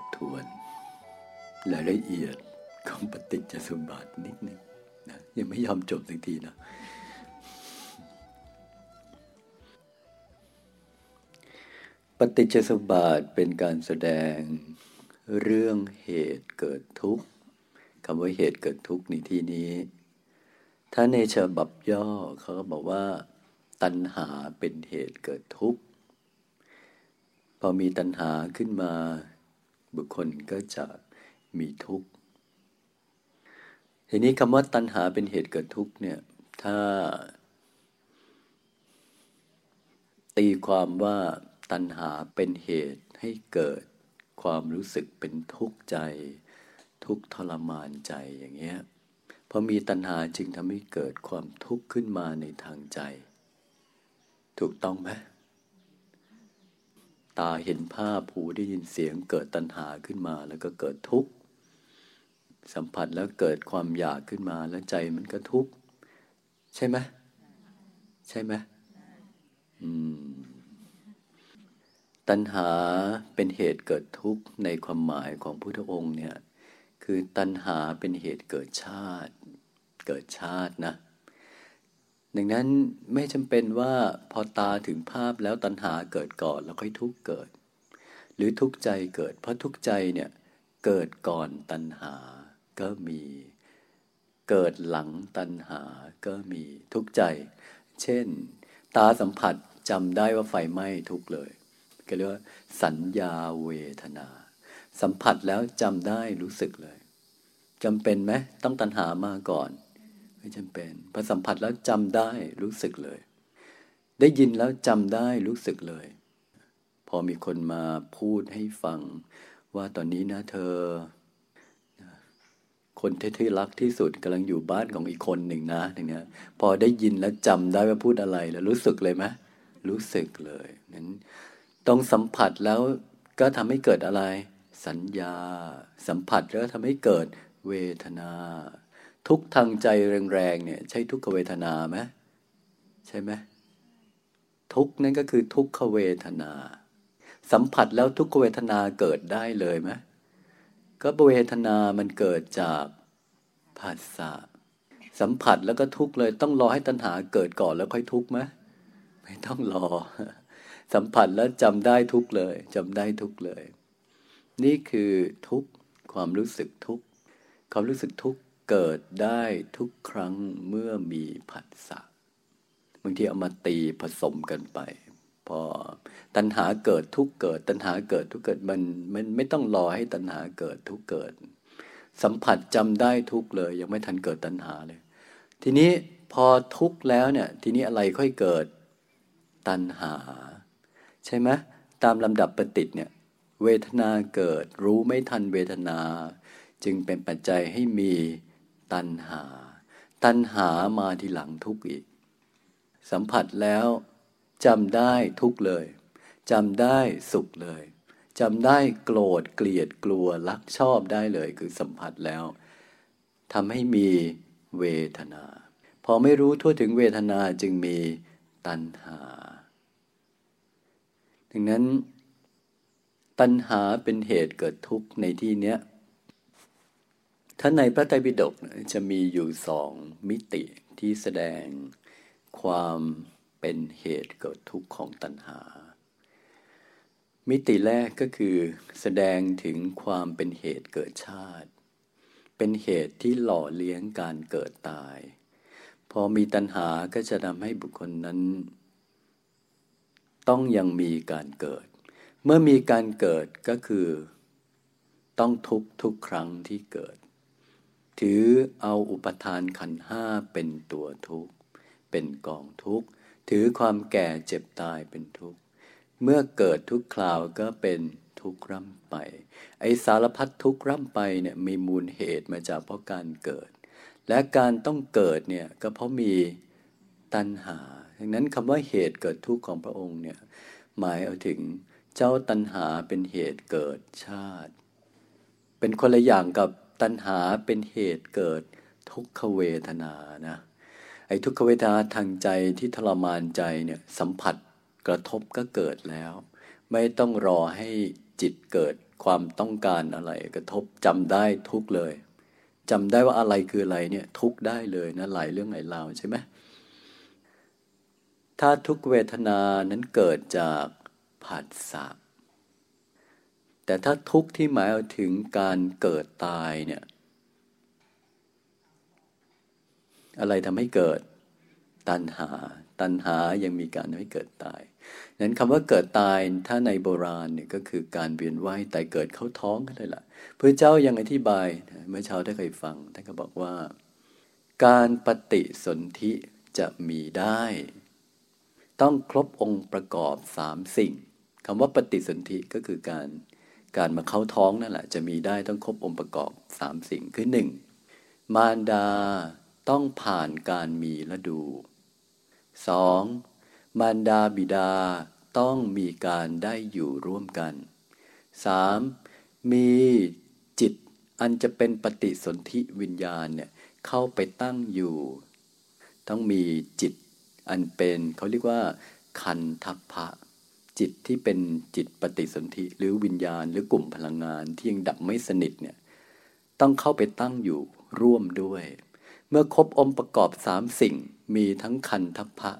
บทวนรายละเอียดของปฏิจจสมบัตินิดนึงนะยังไม่ยอมจบสักทีนะ ปฏิจจสมบัติเป็นการแสดงเรื่องเหตุเกิดทุกข์คำว่าเหตุเกิดทุกข์ในที่นี้ ถ้าในฉบับย่อเขาก็บอกว่า ตัณหาเป็นเหตุเกิดทุกข์ พอมีตัณหาขึ้นมา บุคคลก็จะมีทุกข์ ทีนี้คำว่าตัณหาเป็นเหตุเกิดทุกข์เนี่ยถ้า ตีความว่าตัณหาเป็นเหตุให้เกิดความรู้สึกเป็นทุกข์ใจ ทุกทรมานใจอย่างเงี้ยพอมีตัณหาจึงทำให้เกิดความทุกข์ขึ้นมาในทางใจ ถูกต้องไหม ตาเห็นภาพหูได้ยินเสียงเกิดตัณหาขึ้นมาแล้วก็เกิดทุกข์สัมผัสแล้วเกิดความอยากขึ้นมาแล้วใจมันก็ทุกข์ใช่ไหมใช่ไหมอืมตัณหาเป็นเหตุเกิดทุกข์ในความหมายของพุทธองค์เนี่ย คือตัณหาเป็นเหตุเกิดชาติ เกิดชาตินะ ดังนั้นไม่จำเป็นว่าพอตาถึงภาพแล้วตัณหาเกิดก่อนแล้วค่อยทุกข์เกิด หรือทุกข์ใจเกิด เพราะทุกข์ใจเนี่ยเกิดก่อนตัณหาก็มี เกิดหลังตัณหาก็มีทุกข์ใจ เช่น ตาสัมผัสจำได้ว่าไฟไหม้ทุกเลยก็เรียกว่าสัญญาเวทนา สัมผัสแล้วจำได้รู้สึกเลยจำเป็นไหมต้องตัณหามาก่อน ไม่จำเป็นพอสัมผัสแล้วจำได้รู้สึกเลย ได้ยินแล้วจำได้รู้สึกเลย พอมีคนมาพูดให้ฟัง ว่าตอนนี้นะเธอ คนที่รักที่สุดกำลังอยู่บ้านของอีกคนหนึ่งนะอย่างเงี้ย พอได้ยินแล้วจำได้ว่าพูดอะไรแล้วรู้สึกเลยไหมรู้สึกเลยนั้นต้องสัมผัสแล้วก็ทำให้เกิดอะไร สัญญา สัมผัสแล้วทำให้เกิดเวทนา ทุกทางใจแรงๆเนี่ยใช่ทุกขเวทนาไหมใช่ไหมทุกนั่นก็คือทุกขเวทนา สัมผัสแล้วทุกขเวทนาเกิดได้เลยไหมก็เวทนามันเกิดจากภาษาสัมผัสแล้วก็ทุกเลยต้องรอให้ตัณหาเกิดก่อนแล้วค่อยทุกไหมไม่ต้องรอ สัมผัสแล้วจำได้ทุกเลยจำได้ทุกเลย นี่คือทุกความรู้สึกทุกความรู้สึกทุก เกิดได้ทุกครั้งเมื่อมีผัสสะบางทีเอามาตีผสมกันไป พอตัณหาเกิดทุกเกิด ตัณหาเกิดทุกเกิดมันมันไม่ต้องรอให้ตัณหาเกิดทุกเกิด สัมผัสจำได้ทุกเลย ยังไม่ทันเกิดตัณหาเลย ทีนี้พอทุกแล้วเนี่ย ทีนี้อะไรค่อยเกิดตัณหา ใช่ไหมตามลำดับปฏิติเนี่ยเวทนาเกิดรู้ไม่ทันเวทนา จึงเป็นปัจจัยให้มี ตัณหา ตัณหามาทีหลังทุกอีก สัมผัสแล้วจำได้ทุกเลยจำได้สุขเลยจำได้โกรธเกลียดกลัวรักชอบได้เลยคือสัมผัสแล้วทำให้มีเวทนา พอไม่รู้ทั่วถึงเวทนาจึงมีตัณหา ดังนั้น ตัณหาเป็นเหตุเกิดทุกข์ในที่เนี้ย ถ้าในพระไตรปิฎกจะมีอยู่สองมิติที่แสดงความเป็นเหตุเกิดทุกข์ของตัณหา มิติแรกก็คือแสดงถึงความเป็นเหตุเกิดชาติ เป็นเหตุที่หล่อเลี้ยงการเกิดตาย พอมีตัณหาก็จะทำให้บุคคลนั้น ต้องยังมีการเกิด เมื่อมีการเกิดก็คือ ต้องทุกทุกครั้งที่เกิด ถือเอาอุปทานขันห้าเป็นตัวทุกข์ เป็นกองทุกข์ ถือความแก่เจ็บตายเป็นทุกข์ เมื่อเกิดทุกคราวก็เป็นทุกข์ร่ำไป ไอสารพัดทุกข์ร่ำไปเนี่ยมีมูลเหตุมาจากเพราะการเกิด และการต้องเกิดเนี่ยก็เพราะมีตัณหาดังนั้นคำว่าเหตุเกิดทุกข์ของพระองค์เนี่ยหมายเอาถึงเจ้าตัณหาเป็นเหตุเกิดชาติ เป็นคนละอย่างกับ ตัณหาเป็นเหตุเกิดทุกขเวทนานะไอ้ทุกขเวทนาทางใจที่ทรมานใจเนี่ยสัมผัสกระทบก็เกิดแล้ว ไม่ต้องรอให้จิตเกิดความต้องการอะไรกระทบจำได้ทุกเลยจำได้ว่าอะไรคืออะไรเนี่ยทุกได้เลยนะหลายเรื่องหลายราวใช่ไหมถ้าทุกเวทนานั้นเกิดจากผัสสะ แต่ถ้าทุกข์ที่หมายถึงการเกิดตายเนี่ย อะไรทำให้เกิดตัณหา ตัณหายังมีการทำให้เกิดตายนั้นคำว่าเกิดตายถ้าในโบราณเนี่ยก็คือการเวียนว่ายตายเกิดเข้าท้องกันเลยล่ะพระเจ้ายังอธิบายเมื่อเช้าได้เคยฟังท่านก็บอกว่า การปฏิสนธิจะมีได้ ต้องครบองค์ประกอบสามสิ่งคำว่าปฏิสนธิก็คือการ การมาเข้าท้องนั่นแหละ จะมีได้ต้องครบองค์ประกอบสามสิ่งคือหนึ่งมารดาต้องผ่านการมีและดูสองมารดาบิดาต้องมีการได้อยู่ร่วมกันสามมีจิตอันจะเป็นปฏิสนธิวิญญาณเนี่ยเข้าไปตั้งอยู่ ต้องมีจิตอันเป็นเขาเรียกว่าคันทัพพะ จิตที่เป็นจิตปฏิสนธิหรือวิญญาณหรือกลุ่มพลังงานที่ยังดับไม่สนิทเนี่ยต้องเข้าไปตั้งอยู่ร่วมด้วย เมื่อครบองค์ประกอบสามสิ่งมีทั้งคันทัพพะ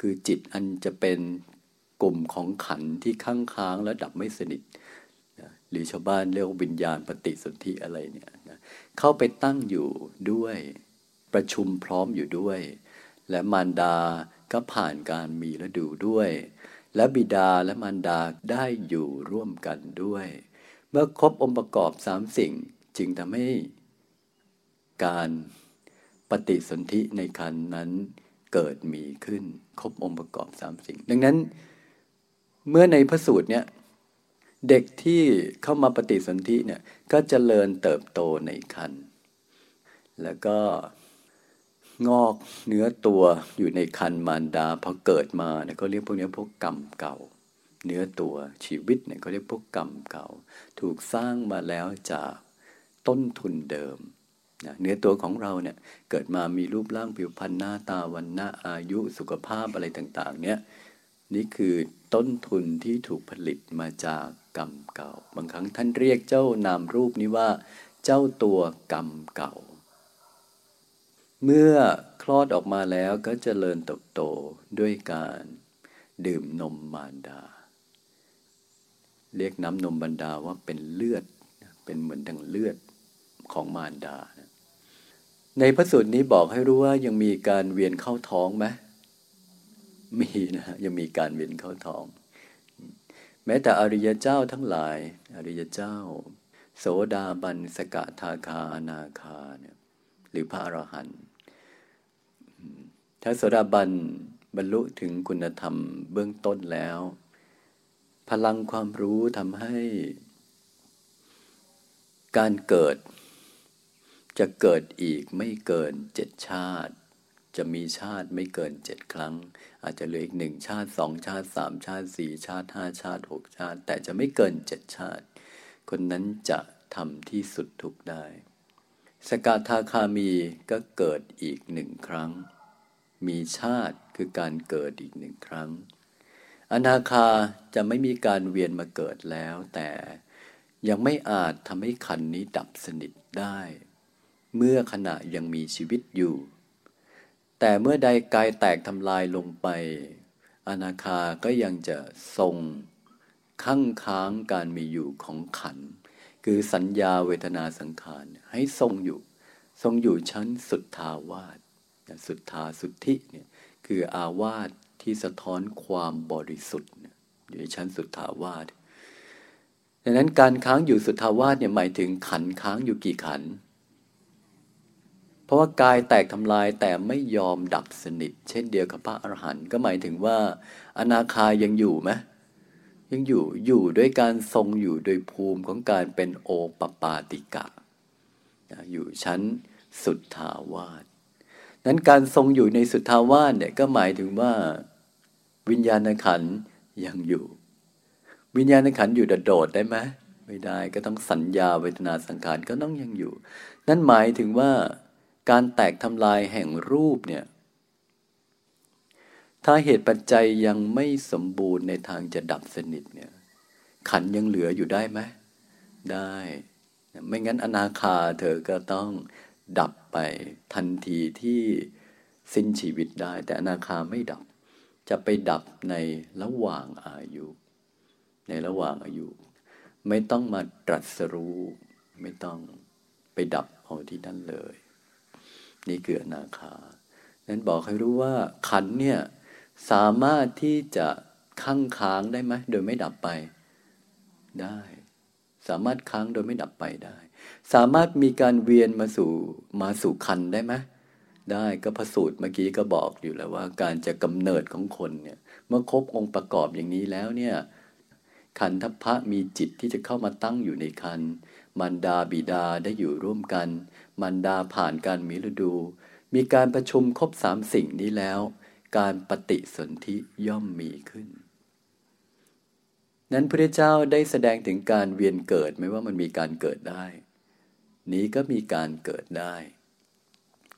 คือจิตอันจะเป็นกลุ่มของขันที่ค้างค้างและดับไม่สนิทหรือชาวบ้านเรียกวิญญาณปฏิสนธิอะไรเนี่ยเข้าไปตั้งอยู่ด้วยประชุมพร้อมอยู่ด้วย และมารดาก็ผ่านการมีและดูด้วย และบิดาและมารดาได้อยู่ร่วมกันด้วย เมื่อครบองค์ประกอบสามสิ่งจึงทำให้การปฏิสนธิในคันนั้นเกิดมีขึ้น ครบองค์ประกอบสามสิ่ง ดังนั้น เมื่อในพระสูตรเนี่ยเด็กที่เข้ามาปฏิสนธิเนี่ยก็จเจริญเติบโตในคันแล้วก็ งอกเนื้อตัวอยู่ในคันมารดาพอเกิดมาเนี่ยเขาเรียกพวกนี้พวกกรรมเก่า เนื้อตัวชีวิตเนี่ยเขาเรียกพวกกรรมเก่า ถูกสร้างมาแล้วจากต้นทุนเดิมนะเนื้อตัวของเราเนี่ยเกิดมามีรูปร่างผิวพรรณหน้าตาวันณะอายุสุขภาพอะไรต่างๆเนี่ยนี่คือต้นทุนที่ถูกผลิตมาจากกรรมเก่า บางครั้งท่านเรียกเจ้านามรูปนี้ว่า เจ้าตัวกรรมเก่า เมื่อคลอดออกมาแล้วก็จเจริญเติบโตด้วยการดื่มนมมารดา เรียกน้ำนมบรรดาว่าเป็นเลือด เป็นเหมือนดังเลือดของมารดา ในพระสูตรนี้บอกให้รู้ว่ายังมีการเวียนเข้าท้องไหมมีนะยังมีการเวียนเข้าท้อง แม้แต่อริยเจ้าทั้งหลาย อริยเจ้า โสดาบันสกทาคาอนาคาเนี่ยหรือพระอรหันต์ ถ้าโสดาบันบรรลุถึงคุณธรรมเบื้องต้นแล้ว พลังความรู้ทำให้ การเกิด จะเกิดอีกไม่เกินเจ็ดชาติ จะมีชาติไม่เกินเจ็ดครั้ง อาจจะเหลืออีกหนึ่งชาติสองชาติสามชาติสี่ชาติห้าชาติหกชาติ แต่จะไม่เกินเจ็ดชาติ คนนั้นจะทำที่สุดทุกได้ สกาทาคามีก็เกิดอีกหนึ่งครั้ง มีชาติคือการเกิดอีกหนึ่งครั้ง อนาคาจะไม่มีการเวียนมาเกิดแล้ว แต่ยังไม่อาจทำให้ขันนี้ดับสนิทได้ เมื่อขณะยังมีชีวิตอยู่ แต่เมื่อใดกายแตกทำลายลงไป อนาคาก็ยังจะทรงคั่งค้างการมีอยู่ของขัน คือสัญญาเวทนาสังขารให้ทรงอยู่ ทรงอยู่ชั้นสุดทาวาส สุทธาสุทธิเนี่ยคืออาวาสที่สะท้อนความบริสุทธิ์อยู่ในชั้นสุทธาวาสดังนั้นการค้างอยู่สุทธาวาสเนี่ยหมายถึงขันค้างอยู่กี่ขัน เพราะว่ากายแตกทำลายแต่ไม่ยอมดับสนิท เช่นเดียวกับพระอรหันต์ก็หมายถึงว่า อนาคายังอยู่ไหมยังอยู่อยู่ด้วยการทรงอยู่โดยภูมิของการเป็นโอปปาติกะ อยู่ชั้นสุทธาวาส นั้นการทรงอยู่ในสุทธาวาสเนี่ยก็หมายถึงว่าวิญญาณขันยังอยู่ วิญญาณขันอยู่โดดได้ไหมไม่ได้ก็ต้องสัญญาเวทนาสังขารก็ต้องยังอยู่ นั่นหมายถึงว่าการแตกทำลายแห่งรูปเนี่ย ถ้าเหตุปัจจัยยังไม่สมบูรณ์ในทางจะดับสนิทเนี่ย ขันยังเหลืออยู่ได้ไหมได้ ไม่งั้นอนาคาเธอก็ต้อง ดับไปทันทีที่สิ้นชีวิตได้ แต่อนาคาไม่ดับ จะไปดับในระหว่างอายุ ในระหว่างอายุ ไม่ต้องมาตรัสรู้ ไม่ต้องไปดับเอาที่นั่นเลย นี่คืออนาคานั้นบอกให้รู้ว่าขันเนี่ยสามารถที่จะค้างค้างได้ไหมโดยไม่ดับไปได้ สามารถค้างโดยไม่ดับไปได้ สามารถมีการเวียนมาสู่มาสู่คันได้ไหมได้ก็พระสูตรเมื่อกี้ก็บอกอยู่แล้วว่า การจะกำเนิดของคนเนี่ยเมื่อครบองค์ประกอบอย่างนี้แล้วเนี่ยขันธพพระมีจิตที่จะเข้ามาตั้งอยู่ในคันมันดาบิดาได้อยู่ร่วมกัน มันดาผ่านการมีฤดู มีการประชุมครบสามสิ่งนี้แล้ว การปฏิสนธิย่อมมีขึ้น นั้นพระเจ้าได้แสดงถึงการเวียนเกิดไม่ว่ามันมีการเกิดได้ นี้ก็มีการเกิดได้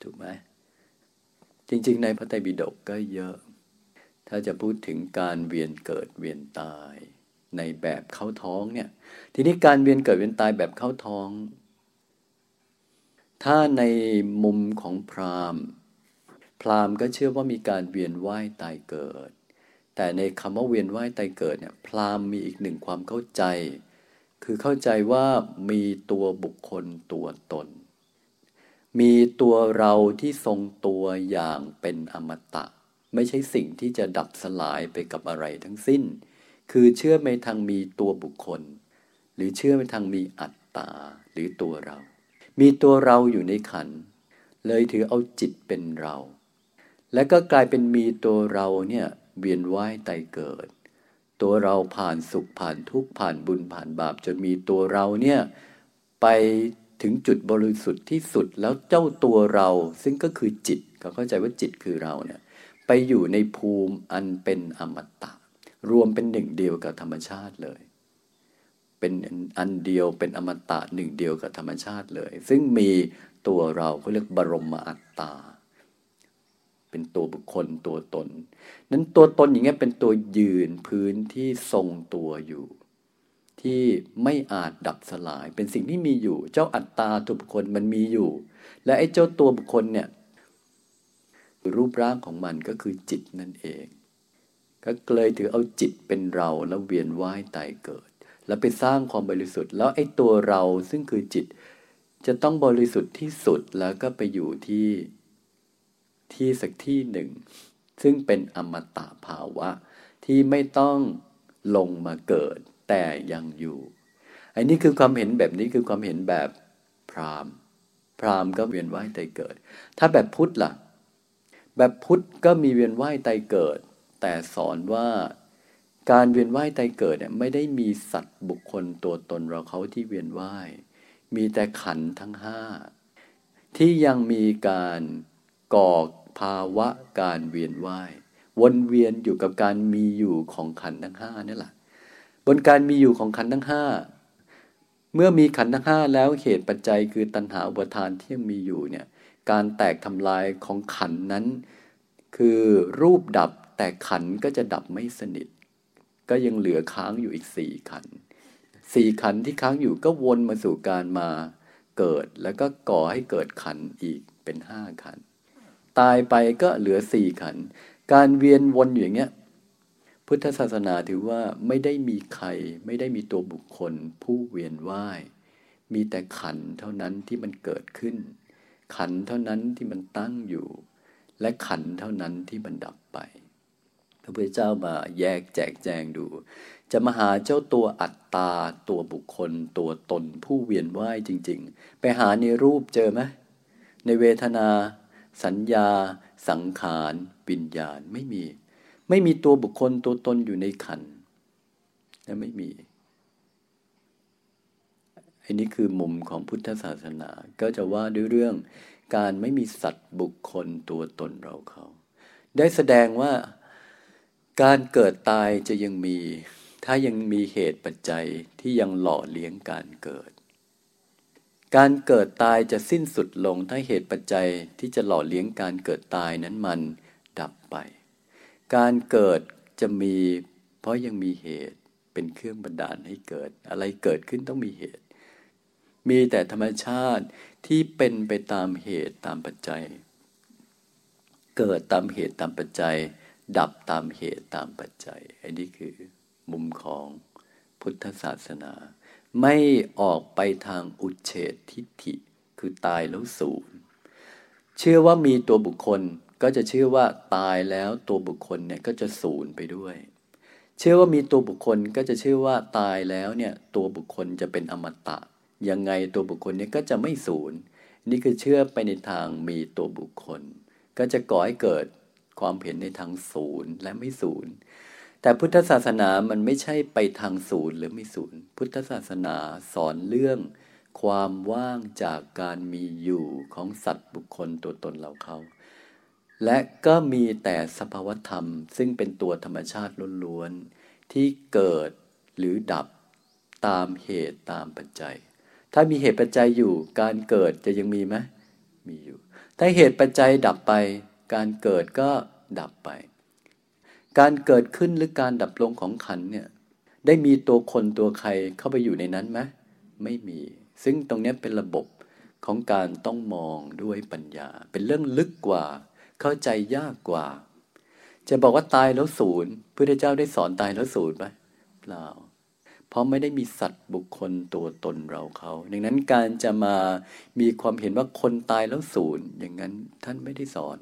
ถูกไหมจริง ๆ ในพระไตรปิฎกก็เยอะ ถ้าจะพูดถึงการเวียนเกิดเวียนตาย ในแบบเข้าท้องเนี่ย ทีนี้การเวียนเกิดเวียนตายแบบเข้าท้อง ถ้าในมุมของพราหมณ์ พราหมณ์ก็เชื่อว่ามีการเวียนว่ายตายเกิด แต่ในคำว่าเวียนว่ายตายเกิดเนี่ย พราหมณ์มีอีกหนึ่งความเข้าใจ คือเข้าใจว่ามีตัวบุคคลตัวตน มีตัวเราที่ทรงตัวอย่างเป็นอมตะ ไม่ใช่สิ่งที่จะดับสลายไปกับอะไรทั้งสิ้น คือเชื่อในทางมีตัวบุคคล หรือเชื่อในทางมีอัตตาหรือตัวเรา มีตัวเราอยู่ในขัน เลยถือเอาจิตเป็นเรา และก็กลายเป็นมีตัวเราเนี่ยเวียนว่ายตายเกิด ตัวเราผ่านสุขผ่านทุกข์ผ่านบุญผ่านบาปจนมีตัวเราเนี่ยไปถึงจุดบริสุทธิ์ที่สุดแล้วเจ้าตัวเรา ซึ่งก็คือจิตเขาเข้าใจว่าจิตคือเราเนี่ยไปอยู่ในภูมิอันเป็นอมตะ รวมเป็นหนึ่งเดียวกับธรรมชาติเลย เป็นอันเดียวเป็นอมตะหนึ่งเดียวกับธรรมชาติเลย ซึ่งมีตัวเราเขาเรียกบรมอัตตา เป็นตัวบุคคลตัวตน นั้นตัวตนอย่างเงี้ยเป็นตัวยืนพื้นที่ทรงตัวอยู่ ที่ไม่อาจดับสลาย เป็นสิ่งที่มีอยู่ เจ้าอัตตาตัวบุคคลมันมีอยู่ และไอ้เจ้าตัวบุคคลเนี่ยรูปร่างของมันก็คือจิตนั่นเอง ก็เลยถือเอาจิตเป็นเราแล้วเวียนว่ายตายเกิด แล้วไปสร้างความบริสุทธิ์ แล้วไอ้ตัวเราซึ่งคือจิต จะต้องบริสุทธิ์ที่สุดแล้วก็ไปอยู่ที่ ที่สักที่หนึ่ง ซึ่งเป็นอมตะภาวะ ที่ไม่ต้องลงมาเกิด แต่ยังอยู่อันนี้คือความเห็นแบบนี้คือความเห็นแบบพราหมณ์ พราหมณ์ก็เวียนว่ายตายเกิด ถ้าแบบพุทธล่ะ แบบพุทธก็มีเวียนว่ายตายเกิด แต่สอนว่าการเวียนว่ายตายเกิดเนี่ยไม่ได้มีสัตว์บุคคลตัวตนเราเขาที่เวียนว่ายมีแต่ขันทั้งห้าที่ยังมีการก่อ ภาวะการเวียนว่ายวนเวียนอยู่กับการมีอยู่ของขันทั้งห้านี่แหละบนการมีอยู่ของขันทั้งห้าเมื่อมีขันทั้งห้าแล้วเหตุปัจจัยคือตัณหาอุปทานที่มีอยู่เนี่ยการแตกทำลายของขันนั้น คือรูปดับแต่ขันก็จะดับไม่สนิท ก็ยังเหลือค้างอยู่อีกสี่ขันสี่ขันที่ค้างอยู่ก็วนมาสู่การมาเกิด แล้วก็ก่อให้เกิดขันอีกเป็นห้าขัน ตายไปก็เหลือสี่ขัน การเวียนวนอยู่อย่างเงี้ย พุทธศาสนาถือว่าไม่ได้มีใคร ไม่ได้มีตัวบุคคล ผู้เวียนว่าย มีแต่ขันเท่านั้นที่มันเกิดขึ้น ขันเท่านั้นที่มันตั้งอยู่ และขันเท่านั้นที่มันดับไป พระพุทธเจ้ามาแยกแจกแจงดู จะมาหาเจ้าตัวอัตตาตัวบุคคล ตัวตนผู้เวียนว่ายจริง ๆ ไปหาในรูปเจอไหมในเวทนา สัญญา สังขารวิญญาณไม่มี ไม่มีตัวบุคคลตัวตนอยู่ในขันและไม่มีอันนี้คือมุมของพุทธศาสนา ก็จะว่าด้วยเรื่องการไม่มีสัตว์บุคคลตัวตนเราเขา ได้แสดงว่าการเกิดตายจะยังมี ถ้ายังมีเหตุปัจจัยที่ยังหล่อเลี้ยงการเกิด การเกิดตายจะสิ้นสุดลงถ้าเหตุปัจจัยที่จะหล่อเลี้ยงการเกิดตายนั้นมันดับไป การเกิดจะมีเพราะยังมีเหตุเป็นเครื่องบันดาลให้เกิด อะไรเกิดขึ้นต้องมีเหตุ มีแต่ธรรมชาติที่เป็นไปตามเหตุตามปัจจัย เกิดตามเหตุตามปัจจัย ดับตามเหตุตามปัจจัยอันนี้คือมุมของพุทธศาสนา ไม่ออกไปทางอุเฉตทิฏฐิ คือตายแล้วสูญเชื่อว่ามีตัวบุคคลก็จะเชื่อว่าตายแล้วตัวบุคคลเนี่ยก็จะสูญไปด้วย เชื่อว่ามีตัวบุคคลก็จะเชื่อว่าตายแล้วเนี่ยตัวบุคคลจะเป็นอมตะ ยังไงตัวบุคคลเนี่ยก็จะไม่สูญนี่คือเชื่อไปในทางมีตัวบุคคล ก็จะก่อให้เกิดความเห็นในทางศูนย์และไม่ศูนย์ แต่พุทธศาสนามันไม่ใช่ไปทางศูนย์หรือไม่ศูนย์ พุทธศาสนาสอนเรื่องความว่างจากการมีอยู่ของสัตว์บุคคลตัวตนเราเขา และก็มีแต่สภาวธรรม ซึ่งเป็นตัวธรรมชาติล้วนๆที่เกิดหรือดับตามเหตุตามปัจจัย ถ้ามีเหตุปัจจัยอยู่การเกิดจะยังมีไหมมีอยู่ ถ้าเหตุปัจจัยดับไป การเกิดก็ดับไป การเกิดขึ้นหรือการดับลงของขันเนี่ย ได้มีตัวคนตัวใครเข้าไปอยู่ในนั้นไหมไม่มี ซึ่งตรงนี้เป็นระบบของการต้องมองด้วยปัญญา เป็นเรื่องลึกกว่า เข้าใจยากกว่า จะบอกว่าตายแล้วศูนย์พระเจ้าได้สอนตายแล้วศูนย์ไหมเปล่า เพราะไม่ได้มีสัตว์บุคคลตัวตนเราเขาดังนั้นการจะมามีความเห็นว่าคนตายแล้วศูนย์อย่างนั้นท่านไม่ได้สอน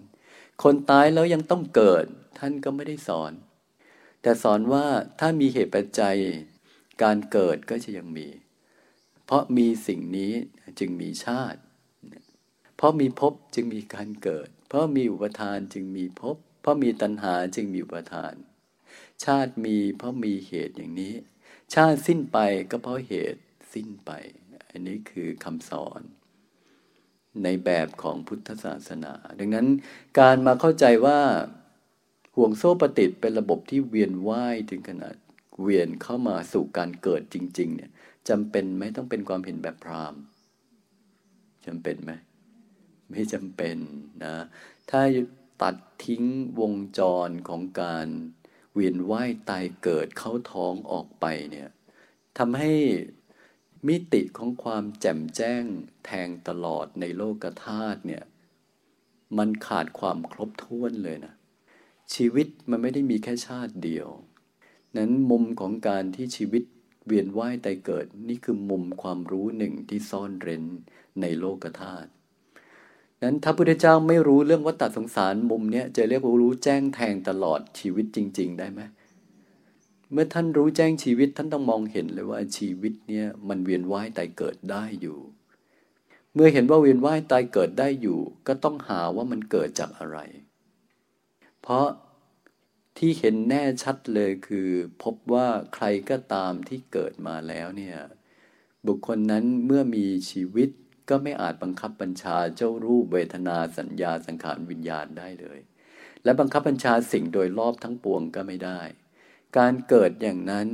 คนตายแล้วยังต้องเกิด ท่านก็ไม่ได้สอน แต่สอนว่าถ้ามีเหตุปัจจัย การเกิดก็จะยังมี เพราะมีสิ่งนี้จึงมีชาติ เพราะมีภพจึงมีการเกิด เพราะมีอุปทานจึงมีภพเพราะมีตัณหาจึงมีอุปทาน ชาติมีเพราะมีเหตุอย่างนี้ ชาติสิ้นไปก็เพราะเหตุสิ้นไป อันนี้คือคำสอน ในแบบของพุทธศาสนา ดังนั้นการมาเข้าใจว่าห่วงโซ่ปฏิติเป็นระบบที่เวียนว่ายถึงขนาดเวียนเข้ามาสู่การเกิดจริง ๆ เนี่ยจำเป็นไหมต้องเป็นความเห็นแบบพราหมณ์จำเป็นไหมไม่จำเป็นนะถ้าตัดทิ้งวงจรของการเวียนว่ายตายเกิดเข้าท้องออกไปเนี่ยทำให้ มิติของความแจ่มแจ้งแทงตลอดในโลกธาตุเนี่ย มันขาดความครบถ้วนเลยนะ ชีวิตมันไม่ได้มีแค่ชาติเดียว นั้นมุมของการที่ชีวิตเวียนว่ายตายเกิดนี่คือมุมความรู้หนึ่งที่ซ่อนเร้นในโลกธาตุนั้นถ้าพุทธเจ้าไม่รู้เรื่องวัฏสงสารมุมเนี้ยจะเรียกว่ารู้แจ้งแทงตลอดชีวิตจริง ๆ ได้ไหม เมื่อท่านรู้แจ้งชีวิตท่านต้องมองเห็นเลยว่าชีวิตเนี่ยมันเวียนว่ายตายเกิดได้อยู่ เมื่อเห็นว่าเวียนว่ายตายเกิดได้อยู่ ก็ต้องหาว่ามันเกิดจากอะไร เพราะที่เห็นแน่ชัดเลยคือ พบว่าใครก็ตามที่เกิดมาแล้วเนี่ยบุคคลนั้นเมื่อมีชีวิตก็ไม่อาจบังคับบัญชาเจ้ารูปเวทนาสัญญาสังขารวิญญาณได้เลย และบังคับบัญชาสิ่งโดยรอบทั้งปวงก็ไม่ได้ การเกิดอย่างนั้น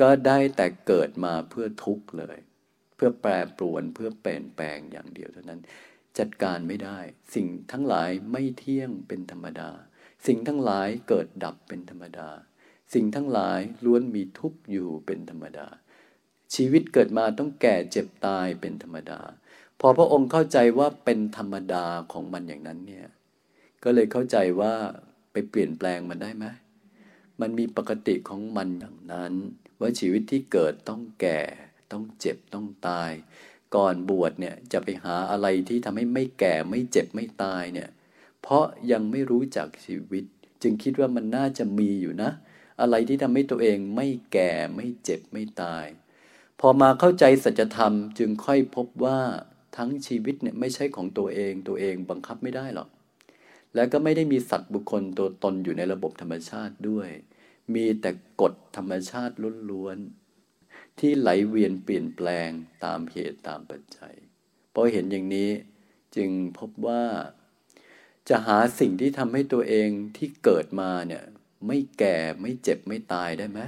ก็ได้แต่เกิดมาเพื่อทุกข์เลย เพื่อแปรปรวนเพื่อเปลี่ยนแปลงอย่างเดียวเท่านั้น จัดการไม่ได้ สิ่งทั้งหลายไม่เที่ยงเป็นธรรมดา สิ่งทั้งหลายเกิดดับเป็นธรรมดา สิ่งทั้งหลายล้วนมีทุกข์อยู่เป็นธรรมดา ชีวิตเกิดมาต้องแก่เจ็บตายเป็นธรรมดา พอพระองค์เข้าใจว่าเป็นธรรมดาของมันอย่างนั้นเนี่ยก็เลยเข้าใจว่าไปเปลี่ยนแปลงมันได้ไหม มันมีปกติของมันอย่างนั้น ว่าชีวิตที่เกิดต้องแก่ ต้องเจ็บต้องตาย ก่อนบวชเนี่ยจะไปหาอะไรที่ทำให้ไม่แก่ไม่เจ็บไม่ตายเนี่ย เพราะยังไม่รู้จักชีวิต จึงคิดว่ามันน่าจะมีอยู่นะ อะไรที่ทำให้ตัวเองไม่แก่ไม่เจ็บไม่ตาย พอมาเข้าใจสัจธรรมจึงค่อยพบว่าทั้งชีวิตเนี่ยไม่ใช่ของตัวเองตัวเองบังคับไม่ได้หรอก และก็ไม่ได้มีสัตว์บุคคลตัวตนอยู่ในระบบธรรมชาติด้วย มีแต่กฎธรรมชาติล้วนๆที่ไหลเวียนเปลี่ยนแปลงตามเหตุตามปัจจัยพอเห็นอย่างนี้จึงพบว่า จะหาสิ่งที่ทำให้ตัวเองที่เกิดมาเนี่ยไม่แก่ไม่เจ็บไม่ตายได้ไหม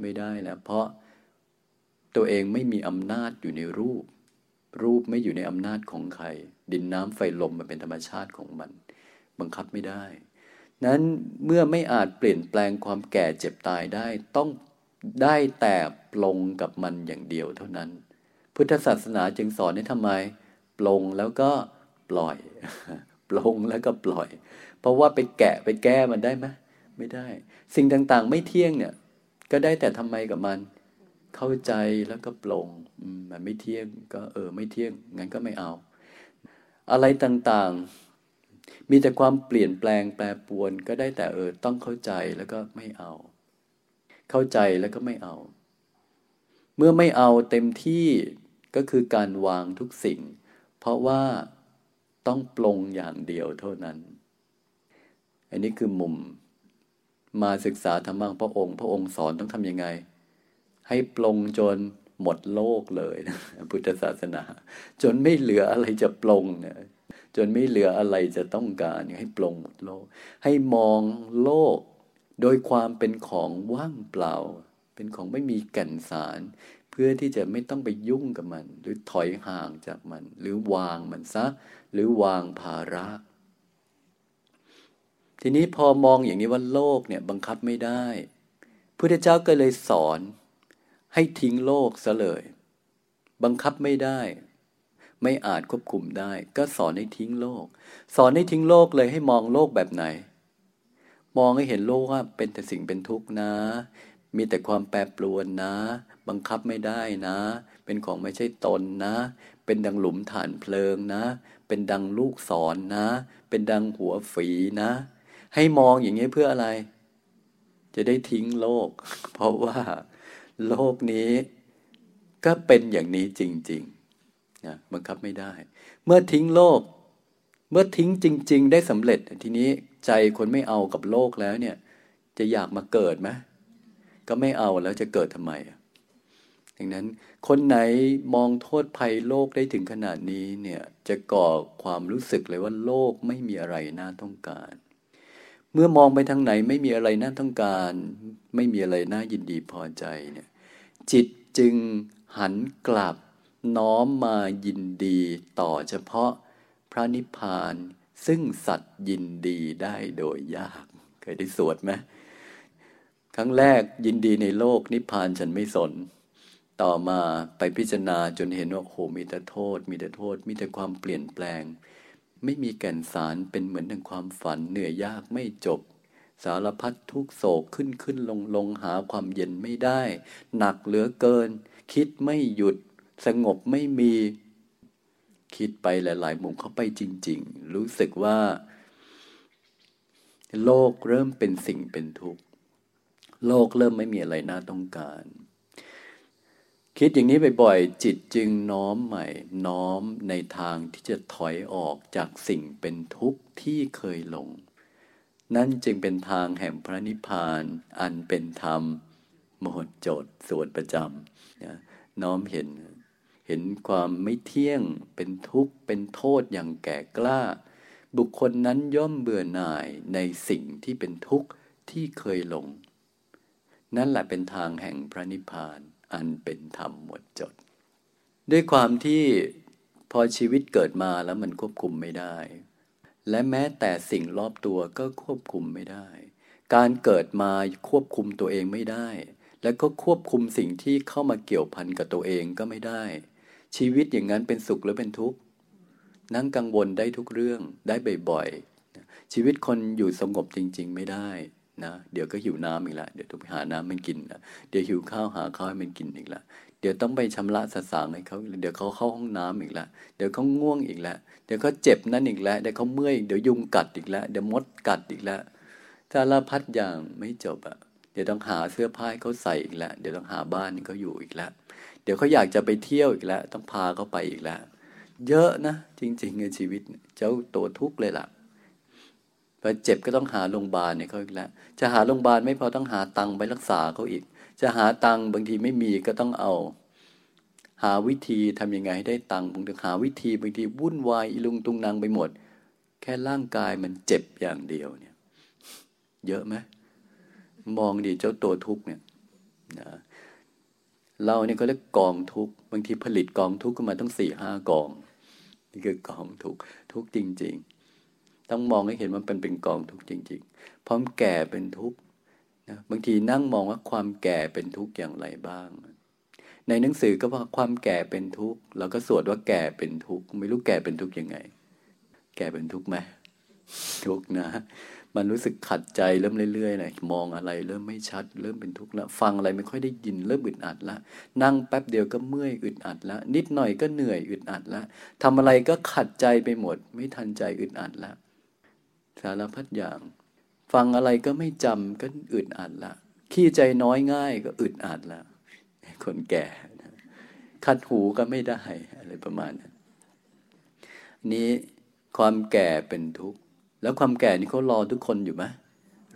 ไม่ได้นะเพราะตัวเองไม่มีอำนาจอยู่ในรูป รูปไม่อยู่ในอำนาจของใคร ดินน้ำไฟลมมันเป็นธรรมชาติของมัน บังคับไม่ได้ นั้นเมื่อไม่อาจเปลี่ยนแปลงความแก่เจ็บตายได้ต้องได้แต่ปลงกับมันอย่างเดียวเท่านั้น พุทธศาสนาจึงสอนให้ทำไม ปลงแล้วก็ปล่อย ปลงแล้วก็ปล่อย เพราะว่าไปแกะไปแก้มันได้ไหมไม่ได้ สิ่งต่างๆ ไม่เที่ยงเนี่ย ก็ได้แต่ทำไมกับมัน เข้าใจแล้วก็ปลงมันไม่เที่ยง ก็เออ ไม่เที่ยงงั้นก็ไม่เอา อะไรต่างๆ มีแต่ความเปลี่ยนแปลงแปรปรวนก็ได้แต่เออต้องเข้าใจแล้วก็ไม่เอา เข้าใจแล้วก็ไม่เอา เมื่อไม่เอาเต็มที่ก็คือการวางทุกสิ่ง เพราะว่าต้องปลงอย่างเดียวเท่านั้น อันนี้คือมุม มาศึกษาธรรมะพระองค์ พระองค์สอนต้องทำยังไง ให้ปลงจนหมดโลกเลยพุทธศาสนา จนไม่เหลืออะไรจะปลงเนี่ย จนไม่เหลืออะไรจะต้องการให้ปลงหมดโลก ให้มองโลก โดยความเป็นของว่างเปล่า เป็นของไม่มีแก่นสาร เพื่อที่จะไม่ต้องไปยุ่งกับมัน หรือถอยห่างจากมัน หรือวางมันซะ หรือวางภาระทีนี้พอมองอย่างนี้ว่าโลกเนี่ยบังคับไม่ได้พุทธเจ้าก็เลยสอนให้ทิ้งโลกซะเลย บังคับไม่ได้ ไม่อาจควบคุมได้ ก็สอนให้ทิ้งโลก สอนให้ทิ้งโลกเลยให้มองโลกแบบไหน มองให้เห็นโลกว่าเป็นแต่สิ่งเป็นทุกข์นะ มีแต่ความแปรปรวนนะ บังคับไม่ได้นะ เป็นของไม่ใช่ตนนะ เป็นดังหลุมฐานเพลิงนะ เป็นดังลูกศรนนะ เป็นดังหัวฝีนะ ให้มองอย่างนี้เพื่ออะไร จะได้ทิ้งโลก เพราะว่า โลกนี้ ก็เป็นอย่างนี้จริง ๆ นะบังคับไม่ได้ เมื่อทิ้งโลก เมื่อทิ้งจริง ๆ ได้สำเร็จ ทีนี้ใจคนไม่เอากับโลกแล้วเนี่ย จะอยากมาเกิดไหมก็ไม่เอาแล้วจะเกิดทำไมดังนั้นคนไหนมองโทษภัยโลกได้ถึงขนาดนี้เนี่ยจะก่อความรู้สึกเลยว่าโลกไม่มีอะไรน่าต้องการ เมื่อมองไปทางไหนไม่มีอะไรน่าต้องการ ไม่มีอะไรน่ายินดีพอใจเนี่ยจิตจึงหันกลับ น้อมมายินดีต่อเฉพาะพระนิพพานซึ่งสัตว์ยินดีได้โดยยาก เคยได้สวดไหมครั้งแรกยินดีในโลกนิพพานฉันไม่สน ต่อมาไปพิจารณาจนเห็นว่าโหมีแต่โทษ มีแต่โทษ มีแต่ความเปลี่ยนแปลง ไม่มีแก่นสารเป็นเหมือนดังความฝันเหนื่อยยากไม่จบ สารพัดทุกโศกขึ้นขึ้นลงลงหาความเย็นไม่ได้ หนักเหลือเกิน คิดไม่หยุด สงบไม่มีคิดไปหลาย ๆ มุมเข้าไปจริง ๆ รู้สึกว่า โลกเริ่มเป็นสิ่งเป็นทุกข์ โลกเริ่มไม่มีอะไรน่าต้องการ คิดอย่างนี้บ่อย ๆ จิตจึงน้อมใหม่ น้อมในทางที่จะถอยออกจากสิ่งเป็นทุกข์ที่เคยหลง นั่นจึงเป็นทางแห่งพระนิพพาน อันเป็นธรรมหมดจดส่วนประจำน้อมเห็น เห็นความไม่เที่ยง เป็นทุกข์ เป็นโทษอย่างแก่กล้า บุคคลนั้นย่อมเบื่อหน่ายในสิ่งที่เป็นทุกข์ที่เคยหลง นั่นแหละเป็นทางแห่งพระนิพพานอันเป็นธรรมหมดจด ด้วยความที่พอชีวิตเกิดมาแล้วมันควบคุมไม่ได้ และแม้แต่สิ่งรอบตัวก็ควบคุมไม่ได้ การเกิดมาควบคุมตัวเองไม่ได้ และก็ควบคุมสิ่งที่เข้ามาเกี่ยวพันกับตัวเองก็ไม่ได้ ชีวิตอย่างนั้นเป็นสุขหรือเป็นทุกข์ นั่งกังวลได้ทุกเรื่องได้บ่อยๆ ชีวิตคนอยู่สงบจริง ๆ ไม่ได้นะ เดี๋ยวก็หิวน้ำอีกละ เดี๋ยวต้องไปหาน้ำมันกินนะเดี๋ยวหิวข้าวหาข้าวให้มันกินอีกละ เดี๋ยวต้องไปชำระสสางให้เขา เดี๋ยวเขาเข้าห้องน้ำอีกละ เดี๋ยวเขาง่วงอีกแล้วเดี๋ยวเขาเจ็บนั่นอีกแล้วเดี๋ยวเขาเมื่อย เดี๋ยวยุงกัดอีกแล้วเดี๋ยวมดกัดอีกแล้วสารพัดอย่างไม่จบอะเดี๋ยวต้องหาเสื้อผ้าเขาใส่อีกแล้วเดี๋ยวต้องหาบ้านเขาอยู่อีกแล้ ดี๋ยวเขาอยากจะไปเที่ยวอีกแล้ว ต้องพาเขาไปอีกแล้ว เยอะนะ จริง ๆ ในชีวิต เจ้าตัวทุกข์เลยล่ะพอเจ็บก็ต้องหาโรงพยาบาลเนี่ยเขาอีกแล้ว จะหาโรงพยาบาลไม่พอต้องหาตังค์ไปรักษาเขาอีก จะหาตังค์บางทีไม่มีก็ต้องเอา หาวิธีทำยังไงให้ได้ตังค์บางทีหาวิธีบางทีวุ่นวายอีลุงตุงนางไปหมด แค่ร่างกายมันเจ็บอย่างเดียวเนี่ย เยอะไหมมองดิเจ้าตัวทุกข์เนี่ยนะ เราเนี่ยก็เรียกกองทุกบางทีผลิตกองทุกขึ้นมาต้องสี่ห้ากอง นี่คือกองทุกทุกจริง ๆ ต้องมองให้เห็นว่าเป็นเป็นกองทุกจริง ๆ พร้อมแก่เป็นทุกนะบางทีนั่งมองว่าความแก่เป็นทุกข์อย่างไรบ้าง ในหนังสือก็ว่าความแก่เป็นทุกข์เราก็สวดว่าแก่เป็นทุกข์ไม่รู้แก่เป็นทุกข์ยังไง แก่เป็นทุกข์ไหมทุกข์นะ มันรู้สึกขัดใจเริ่มเรื่อยๆนะมองอะไร เริ่มไม่ชัด เริ่มเป็นทุกข์ล้วฟังอะไรไม่ค่อยได้ยินเริ่มอึดอัดละนั่งแป๊บเดียวก็เมื่อยอึดอัดละนิดหน่อยก็เหนื่อยอึดอัดละทำอะไรก็ขัดใจไปหมด ไม่ทันใจอึดอัดละสารพัดอย่าง ฟังอะไรก็ไม่จำก็อึดอัดละขี้ใจน้อยง่ายก็อึดอัดละคนแก่คัดหูก็ไม่ได้อะไรประมาณนั้นนี้ความแก่เป็นทุกข์ แล้วความแก่นี่เขารอทุกคนอยู่ไหม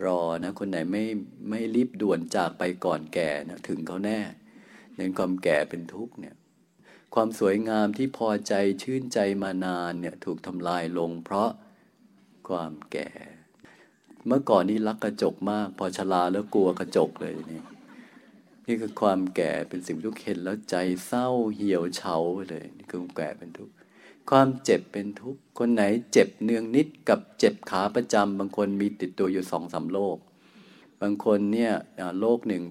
รอนะ คนไหนไม่ไม่รีบด่วนจากไปก่อนแก่นะถึงเขาแน่ในความแก่เป็นทุกข์เนี่ย ความสวยงามที่พอใจชื่นใจมานานเนี่ยถูกทำลายลง เพราะความแก่ เมื่อก่อนนี้รักกระจกมาก พอชราแล้วกลัวกระจกเลยนี่นี่คือความแก่เป็นสิ่งทุกข์เห็นแล้วใจเศร้าเหี่ยวเฉาเลย นี่คือความแก่เป็นทุกข์ ความเจ็บเป็นทุกข์ คนไหนเจ็บเนืองนิดกับเจ็บขาประจำบางคนมีติดตัวอยู่สองสาโรค บางคนเนี่ยโรคหนึ่ง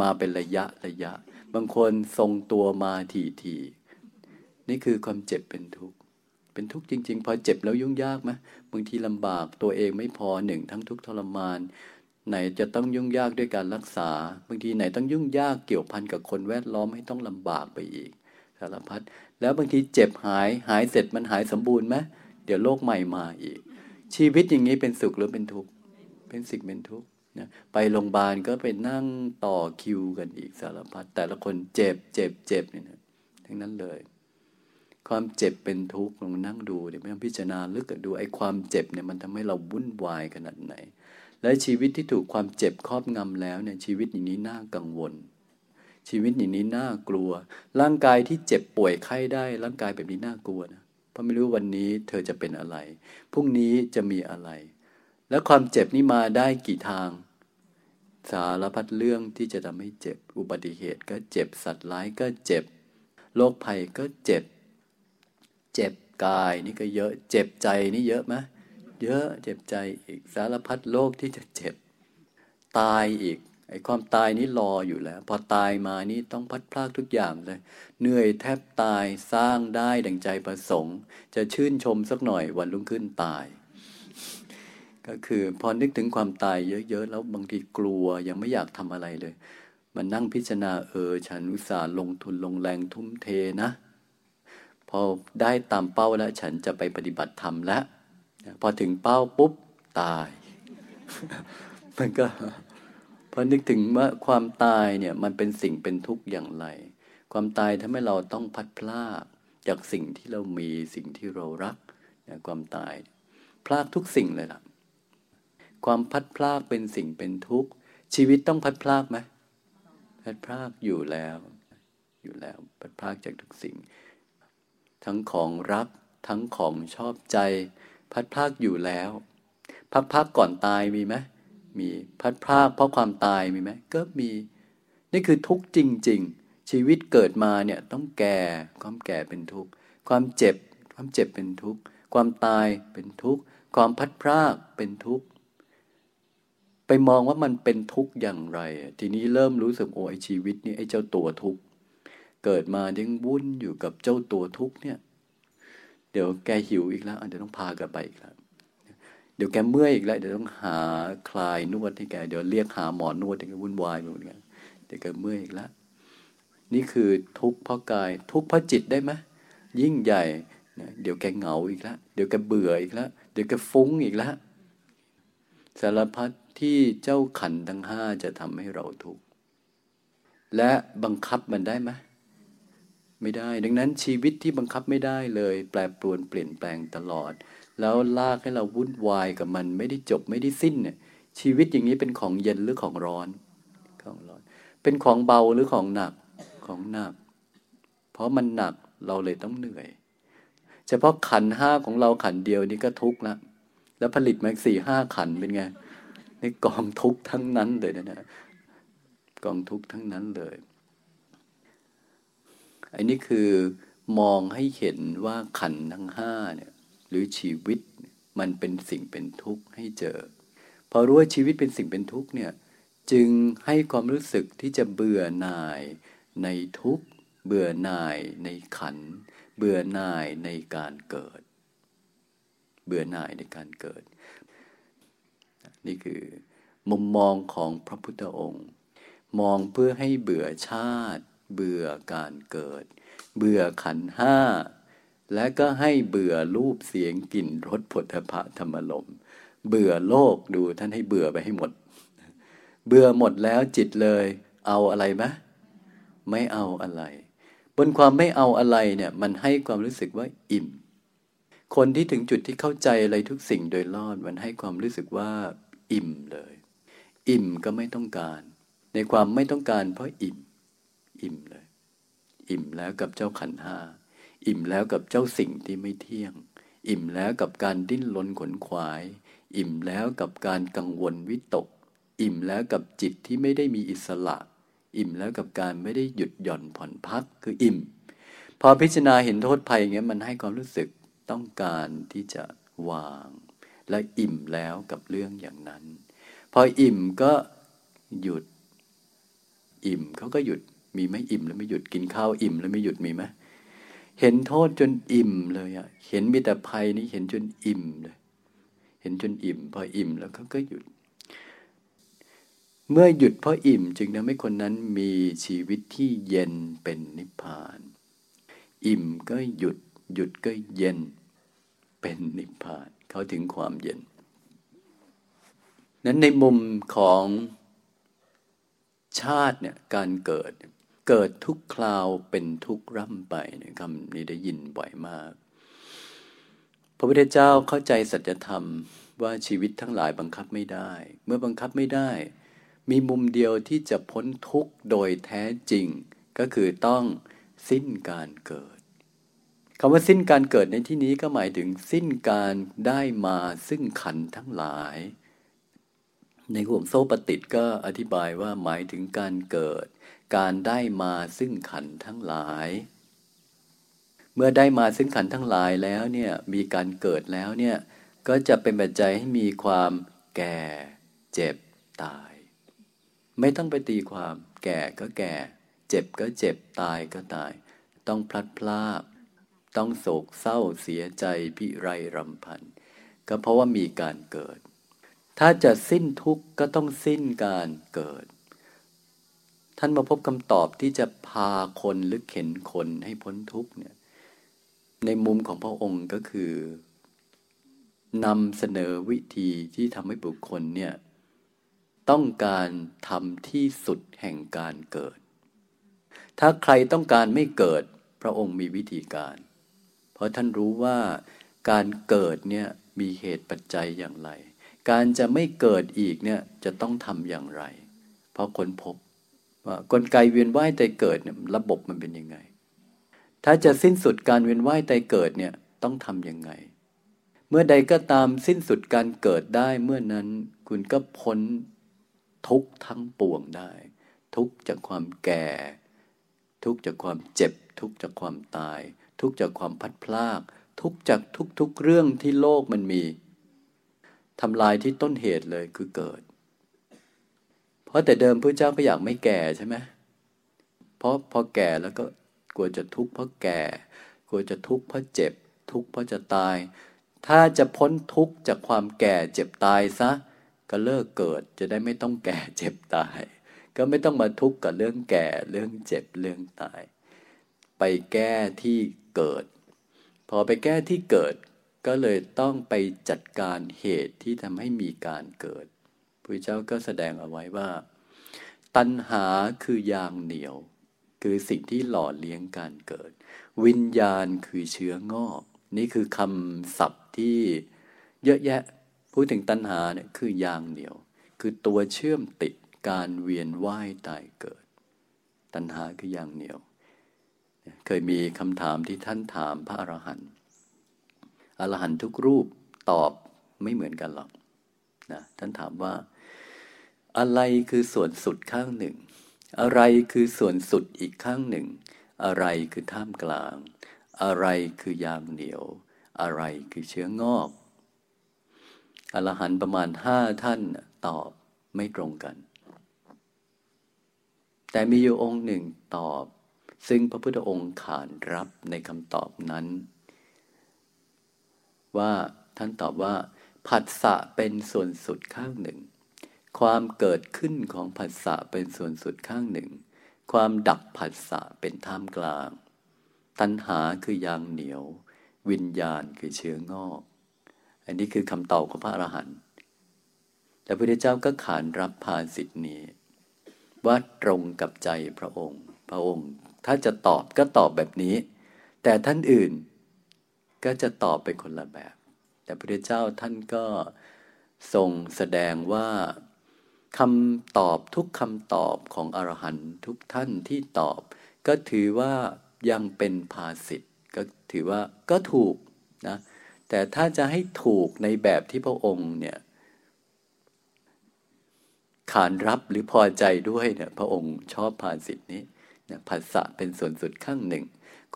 มาเป็นระยะระยะ บางคนทรงตัวมาทีทีนี่คือความเจ็บเป็นทุกข์ เป็นทุกข์จริง ๆ พอเจ็บแล้วยุ่งยากไหมบางทีลำบากตัวเองไม่พอหนึ่งทั้งทุกข์ทรมาน ไหนจะต้องยุ่งยากด้วยการรักษา บางทีไหนต้องยุ่งยากเกี่ยวพันกับคนแวดล้อมให้ต้องลำบากไปอีกสารพัด แล้วบางทีเจ็บหายหายเสร็จมันหายสมบูรณ์ไหมเดี๋ยวโรคใหม่มาอีก ชีวิตอย่างนี้เป็นสุขหรือเป็นทุกข์เป็นสิ่งเป็นทุกข์นะไปโรงพยาบาลก็ไปนั่งต่อคิวกันอีกสารพัดแต่ละคนเจ็บเจ็บเจ็บเนี่ยทั้งนั้นเลย ความเจ็บเป็นทุกข์ลองนั่งดูเดี๋ยวไม่ต้องพิจารณาลึกดูไอ้ความเจ็บเนี่ยมันทำให้เราวุ่นวายขนาดไหน และชีวิตที่ถูกความเจ็บครอบงำแล้วเนี่ยชีวิตอย่างนี้น่ากังวล ชีวิตอย่างนี้น่ากลัว ร่างกายที่เจ็บป่วยไข้ได้ ร่างกายแบบนี้น่ากลัวนะเพราะไม่รู้วันนี้เธอจะเป็นอะไรพรุ่งนี้จะมีอะไร แล้วความเจ็บนี้มาได้กี่ทาง สารพัดเรื่องที่จะทำให้เจ็บ อุบัติเหตุก็เจ็บสัตว์ร้ายก็เจ็บโรคภัยก็เจ็บ เจ็บกายนี่ก็เยอะ เจ็บใจนี่เยอะไหมเยอะเจ็บใจอีกสารพัดโรคที่จะเจ็บ ตายอีก ไอ้ความตายนี้รออยู่แล้ว พอตายมานี่ต้องพัดพลากทุกอย่างเลย เหนื่อยแทบตายสร้างได้ดังใจประสงค์ จะชื่นชมสักหน่อยวันรุ่งขึ้นตาย ก็คือพอนึกถึงความตายเยอะๆ แล้วบางทีกลัวยังไม่อยากทำอะไรเลย มันนั่งพิจารณาเออ ฉันอุตส่าห์ลงทุนลงแรงทุ่มเทนะ พอได้ตามเป้าแล้ว ฉันจะไปปฏิบัติธรรมแล้วพอถึงเป้าปุ๊บตาย มันก็ พอนึกถึงว่าความตายเนี่ยมันเป็นสิ่งเป็นทุกข์อย่างไร ความตายทำให้เราต้องพัดพลากจากสิ่งที่เรามีสิ่งที่เรารักเนี่ยความตาย พลากทุกสิ่งเลยล่ะ ความพัดพลากเป็นสิ่งเป็นทุกข์ ชีวิตต้องพัดพลากไหมพัดพลากอยู่แล้ว อยู่แล้วพัดพลากจากทุกสิ่ง ทั้งของรักทั้งของชอบใจ พัดพลากอยู่แล้ว พัดพลากก่อนตายมีไหม มีพัดพรากเพราะความตายมีไหมก็มี นี่คือทุกข์จริง ๆ ชีวิตเกิดมาเนี่ยต้องแก่ความแก่เป็นทุกข์ความเจ็บความเจ็บเป็นทุกข์ความตายเป็นทุกข์ความพัดพรากเป็นทุกข์ไปมองว่ามันเป็นทุกข์อย่างไร ทีนี้เริ่มรู้สึกโอ้ยชีวิตนี่ไอ้เจ้าตัวทุกข์เกิดมายังวุ่นอยู่กับเจ้าตัวทุกข์เนี่ย เดี๋ยวแกหิวอีกแล้วเดี๋ยวต้องพากลับไปอีกแล้ว เดี๋ยวแกเมื่อยอีกแล้วเดี๋ยวต้องหาคลายนวดให้แก เดี๋ยวเรียกหาหมอนวดให้แกวุ่นวายหมดเลยเดี๋ยวแกเมื่อยอีกแล้วนี่คือทุกข์เพราะกาย ทุกข์เพราะจิตได้ไหมยิ่งใหญ่เดี๋ยวแกเหงาอีกแล้วเดี๋ยวแกเบื่ออีกแล้วเดี๋ยวแกฟุ้งอีกแล้วสารพัดที่เจ้าขันทั้งห้าจะทำให้เราทุกข์และบังคับมันได้ไหม ไม่ได้ ดังนั้นชีวิตที่บังคับไม่ได้เลย แปรปรวนเปลี่ยนแปลงตลอด แล้วลากให้เราวุ่นวายกับมันไม่ได้จบไม่ได้สิ้นเนี่ยชีวิตอย่างนี้เป็นของเย็นหรือของร้อน ของร้อน เป็นของเบาหรือของหนักของหนัก เพราะมันหนักเราเลยต้องเหนื่อย เฉพาะขันห้าของเราขันเดียวนี่ก็ทุกข์ละแล้วผลิตมาสี่ห้าขันเป็นไงนี่กองทุกข์ทั้งนั้นเลยนะนะกองทุกข์ทั้งนั้นเลย อันนี้คือมองให้เห็นว่าขันทั้งห้าเนี่ยหรือชีวิตมันเป็นสิ่งเป็นทุกข์ให้เจอ พอรู้ว่าชีวิตเป็นสิ่งเป็นทุกข์เนี่ยจึงให้ความรู้สึกที่จะเบื่อหน่ายในทุกข์ เบื่อหน่ายในขัน เบื่อหน่ายในการเกิด เบื่อหน่ายในการเกิด นี่คือมุมมองของพระพุทธองค์ มองเพื่อให้เบื่อชาติ เบื่อการเกิด เบื่อขันห้า และก็ให้เบื่อรูปเสียงกลิ่นรสผลพระธรรมลม เบื่อโลกดูท่านให้เบื่อไปให้หมด เบื่อหมดแล้วจิตเลย เอาอะไรไหมไม่เอาอะไร บนความไม่เอาอะไรเนี่ย มันให้ความรู้สึกว่าอิ่ม คนที่ถึงจุดที่เข้าใจอะไรทุกสิ่งโดยรอดมันให้ความรู้สึกว่า อิ่มเลย อิ่มก็ไม่ต้องการ ในความไม่ต้องการเพราะอิ่ม อิ่มเลย อิ่มแล้วกับเจ้าขันห้าอิ่มแล้วกับเจ้าสิ่งที่ไม่เที่ยง อิ่มแล้วกับการดิ้นรนขนขวาย อิ่มแล้วกับการกังวลวิตก อิ่มแล้วกับจิตที่ไม่ได้มีอิสระ อิ่มแล้วกับการไม่ได้หยุดหย่อนผ่อนพักคืออิ่ม พอพิจารณาเห็นโทษภัยอย่างเงี้ยมันให้ความรู้สึกต้องการที่จะวาง และอิ่มแล้วกับเรื่องอย่างนั้น พออิ่มก็หยุด อิ่มเขาก็หยุด มีไหมอิ่มแล้วไม่หยุดกินข้าวอิ่มแล้วไม่หยุดมีไหมเห็นโทษจนอิ่มเลยอะเห็นมีแต่ภัยนี่เห็นจนอิ่มเลย เห็นจนอิ่ม พออิ่มแล้วเขาก็หยุด เมื่อหยุดเพราะอิ่ม จึงทำให้คนนั้นมีชีวิตที่เย็นเป็นนิพพาน อิ่มก็หยุด หยุดก็เย็น เป็นนิพพาน เขาถึงความเย็น นั้นในมุมของชาติเนี่ยการเกิดเเกิดทุกคราวเป็นทุกร่ำไปนี่ยคำนี้ได้ยินบ่อยมาก พระพุทธเจ้าเข้าใจสัจธรรมว่าชีวิตทั้งหลายบังคับไม่ได้ เมื่อบังคับไม่ได้ มีมุมเดียวที่จะพ้นทุกข์โดยแท้จริง ก็คือต้องสิ้นการเกิดคำว่าสิ้นการเกิดในที่นี้ก็หมายถึงสิ้นการได้มาซึ่งขันทั้งหลาย ในห่วงโซ่ปฏิติก็อธิบายว่าหมายถึงการเกิด การได้มาซึ่งขันทั้งหลาย เมื่อได้มาซึ่งขันทั้งหลายแล้วเนี่ยมีการเกิดแล้วเนี่ยก็จะเป็นปัจจัยให้มีความแก่เจ็บตาย ไม่ต้องไปตีความแก่ก็แก่ เจ็บก็เจ็บตายก็ตาย ต้องพลัดพรากต้องโศกเศร้าเสียใจพิไรรำพัน ก็เพราะว่ามีการเกิด ถ้าจะสิ้นทุกข์ก็ต้องสิ้นการเกิด ท่านมาพบคำตอบที่จะพาคนหรือเข็นคนให้พ้นทุกข์เนี่ยในมุมของพระองค์ก็คือนำเสนอวิธีที่ทำให้บุคคลเนี่ยต้องการทำที่สุดแห่งการเกิด ถ้าใครต้องการไม่เกิด พระองค์มีวิธีการ เพราะท่านรู้ว่าการเกิดเนี่ยมีเหตุปัจจัยอย่างไร การจะไม่เกิดอีกเนี่ยจะต้องทำอย่างไร เพราะค้นพบ ว่ากลไกเวียนว่ายตายเกิดเนี่ยระบบมันเป็นยังไง ถ้าจะสิ้นสุดการเวียนว่ายตายเกิดเนี่ยต้องทำยังไง เมื่อใดก็ตามสิ้นสุดการเกิดได้เมื่อนั้นคุณก็พ้นทุกทั้งปวงได้ ทุกจากความแก่ ทุกจากความเจ็บ ทุกจากความตาย ทุกจากความพัดพลาก ทุกจากทุกๆเรื่องที่โลกมันมีทำลายที่ต้นเหตุเลยคือเกิด ราะแต่เดิมพระเจ้าก็อยากไม่แก่ใช่ไหมเพราะพอแก่แล้วก็กลัวจะทุกข์เพราะแก่ กลัวจะทุกข์เพราะเจ็บ ทุกข์เพราะจะตาย ถ้าจะพ้นทุกข์จากความแก่เจ็บตายซะ ก็เลิกเกิดจะได้ไม่ต้องแก่เจ็บตาย ก็ไม่ต้องมาทุกข์กับเรื่องแก่เรื่องเจ็บเรื่องตาย ไปแก้ที่เกิด พอไปแก้ที่เกิด ก็เลยต้องไปจัดการเหตุที่ทำให้มีการเกิด พระเจ้าก็แสดงเอาไว้ว่า ตัณหาคือยางเหนียว คือสิ่งที่หล่อเลี้ยงการเกิด วิญญาณคือเชื้องอก นี่คือคำศัพท์ที่เยอะแยะพูดถึงตัณหาเนี่ยคือยางเหนียว คือตัวเชื่อมติดการเวียนว่ายตายเกิด ตัณหาคือยางเหนียว เคยมีคำถามที่ท่านถามพระอรหันต์อรหันต์ทุกรูปตอบไม่เหมือนกันหรอกนะท่านถามว่า อะไรคือส่วนสุดข้างหนึ่ง อะไรคือส่วนสุดอีกข้างหนึ่ง อะไรคือท่ามกลาง อะไรคือยางเหนียว อะไรคือเชื้องอกอรหันประมาณห้าท่านตอบไม่ตรงกัน แต่มีอยู่องค์หนึ่งตอบ ซึ่งพระพุทธองค์ขานรับในคำตอบนั้น ว่าท่านตอบว่า ผัสสะเป็นส่วนสุดข้างหนึ่ง ความเกิดขึ้นของผัสสะเป็นส่วนสุดข้างหนึ่ง ความดับผัสสะเป็นท่ามกลาง ตัณหาคือยางเหนียว วิญญาณคือเชื้องอก อันนี้คือคำตอบของพระอรหันต์แต่พระพุทธเจ้าก็ขานรับภาสิทธินี้ ว่าตรงกับใจพระองค์ พระองค์ ถ้าจะตอบก็ตอบแบบนี้ แต่ท่านอื่นก็จะตอบเป็นคนละแบบ แต่พระพุทธเจ้าท่านก็ทรงแสดงว่า คำตอบทุกคำตอบของอรหันต์ทุกท่านที่ตอบ ก็ถือว่ายังเป็นภาสิทธ์ก็ถือว่าก็ถูกนะแต่ถ้าจะให้ถูกในแบบที่พระองค์เนี่ยขานรับหรือพอใจด้วยเนี่ยพระองค์ชอบภาสิทธินี้นะภาษะเป็นส่วนสุดข้างหนึ่ง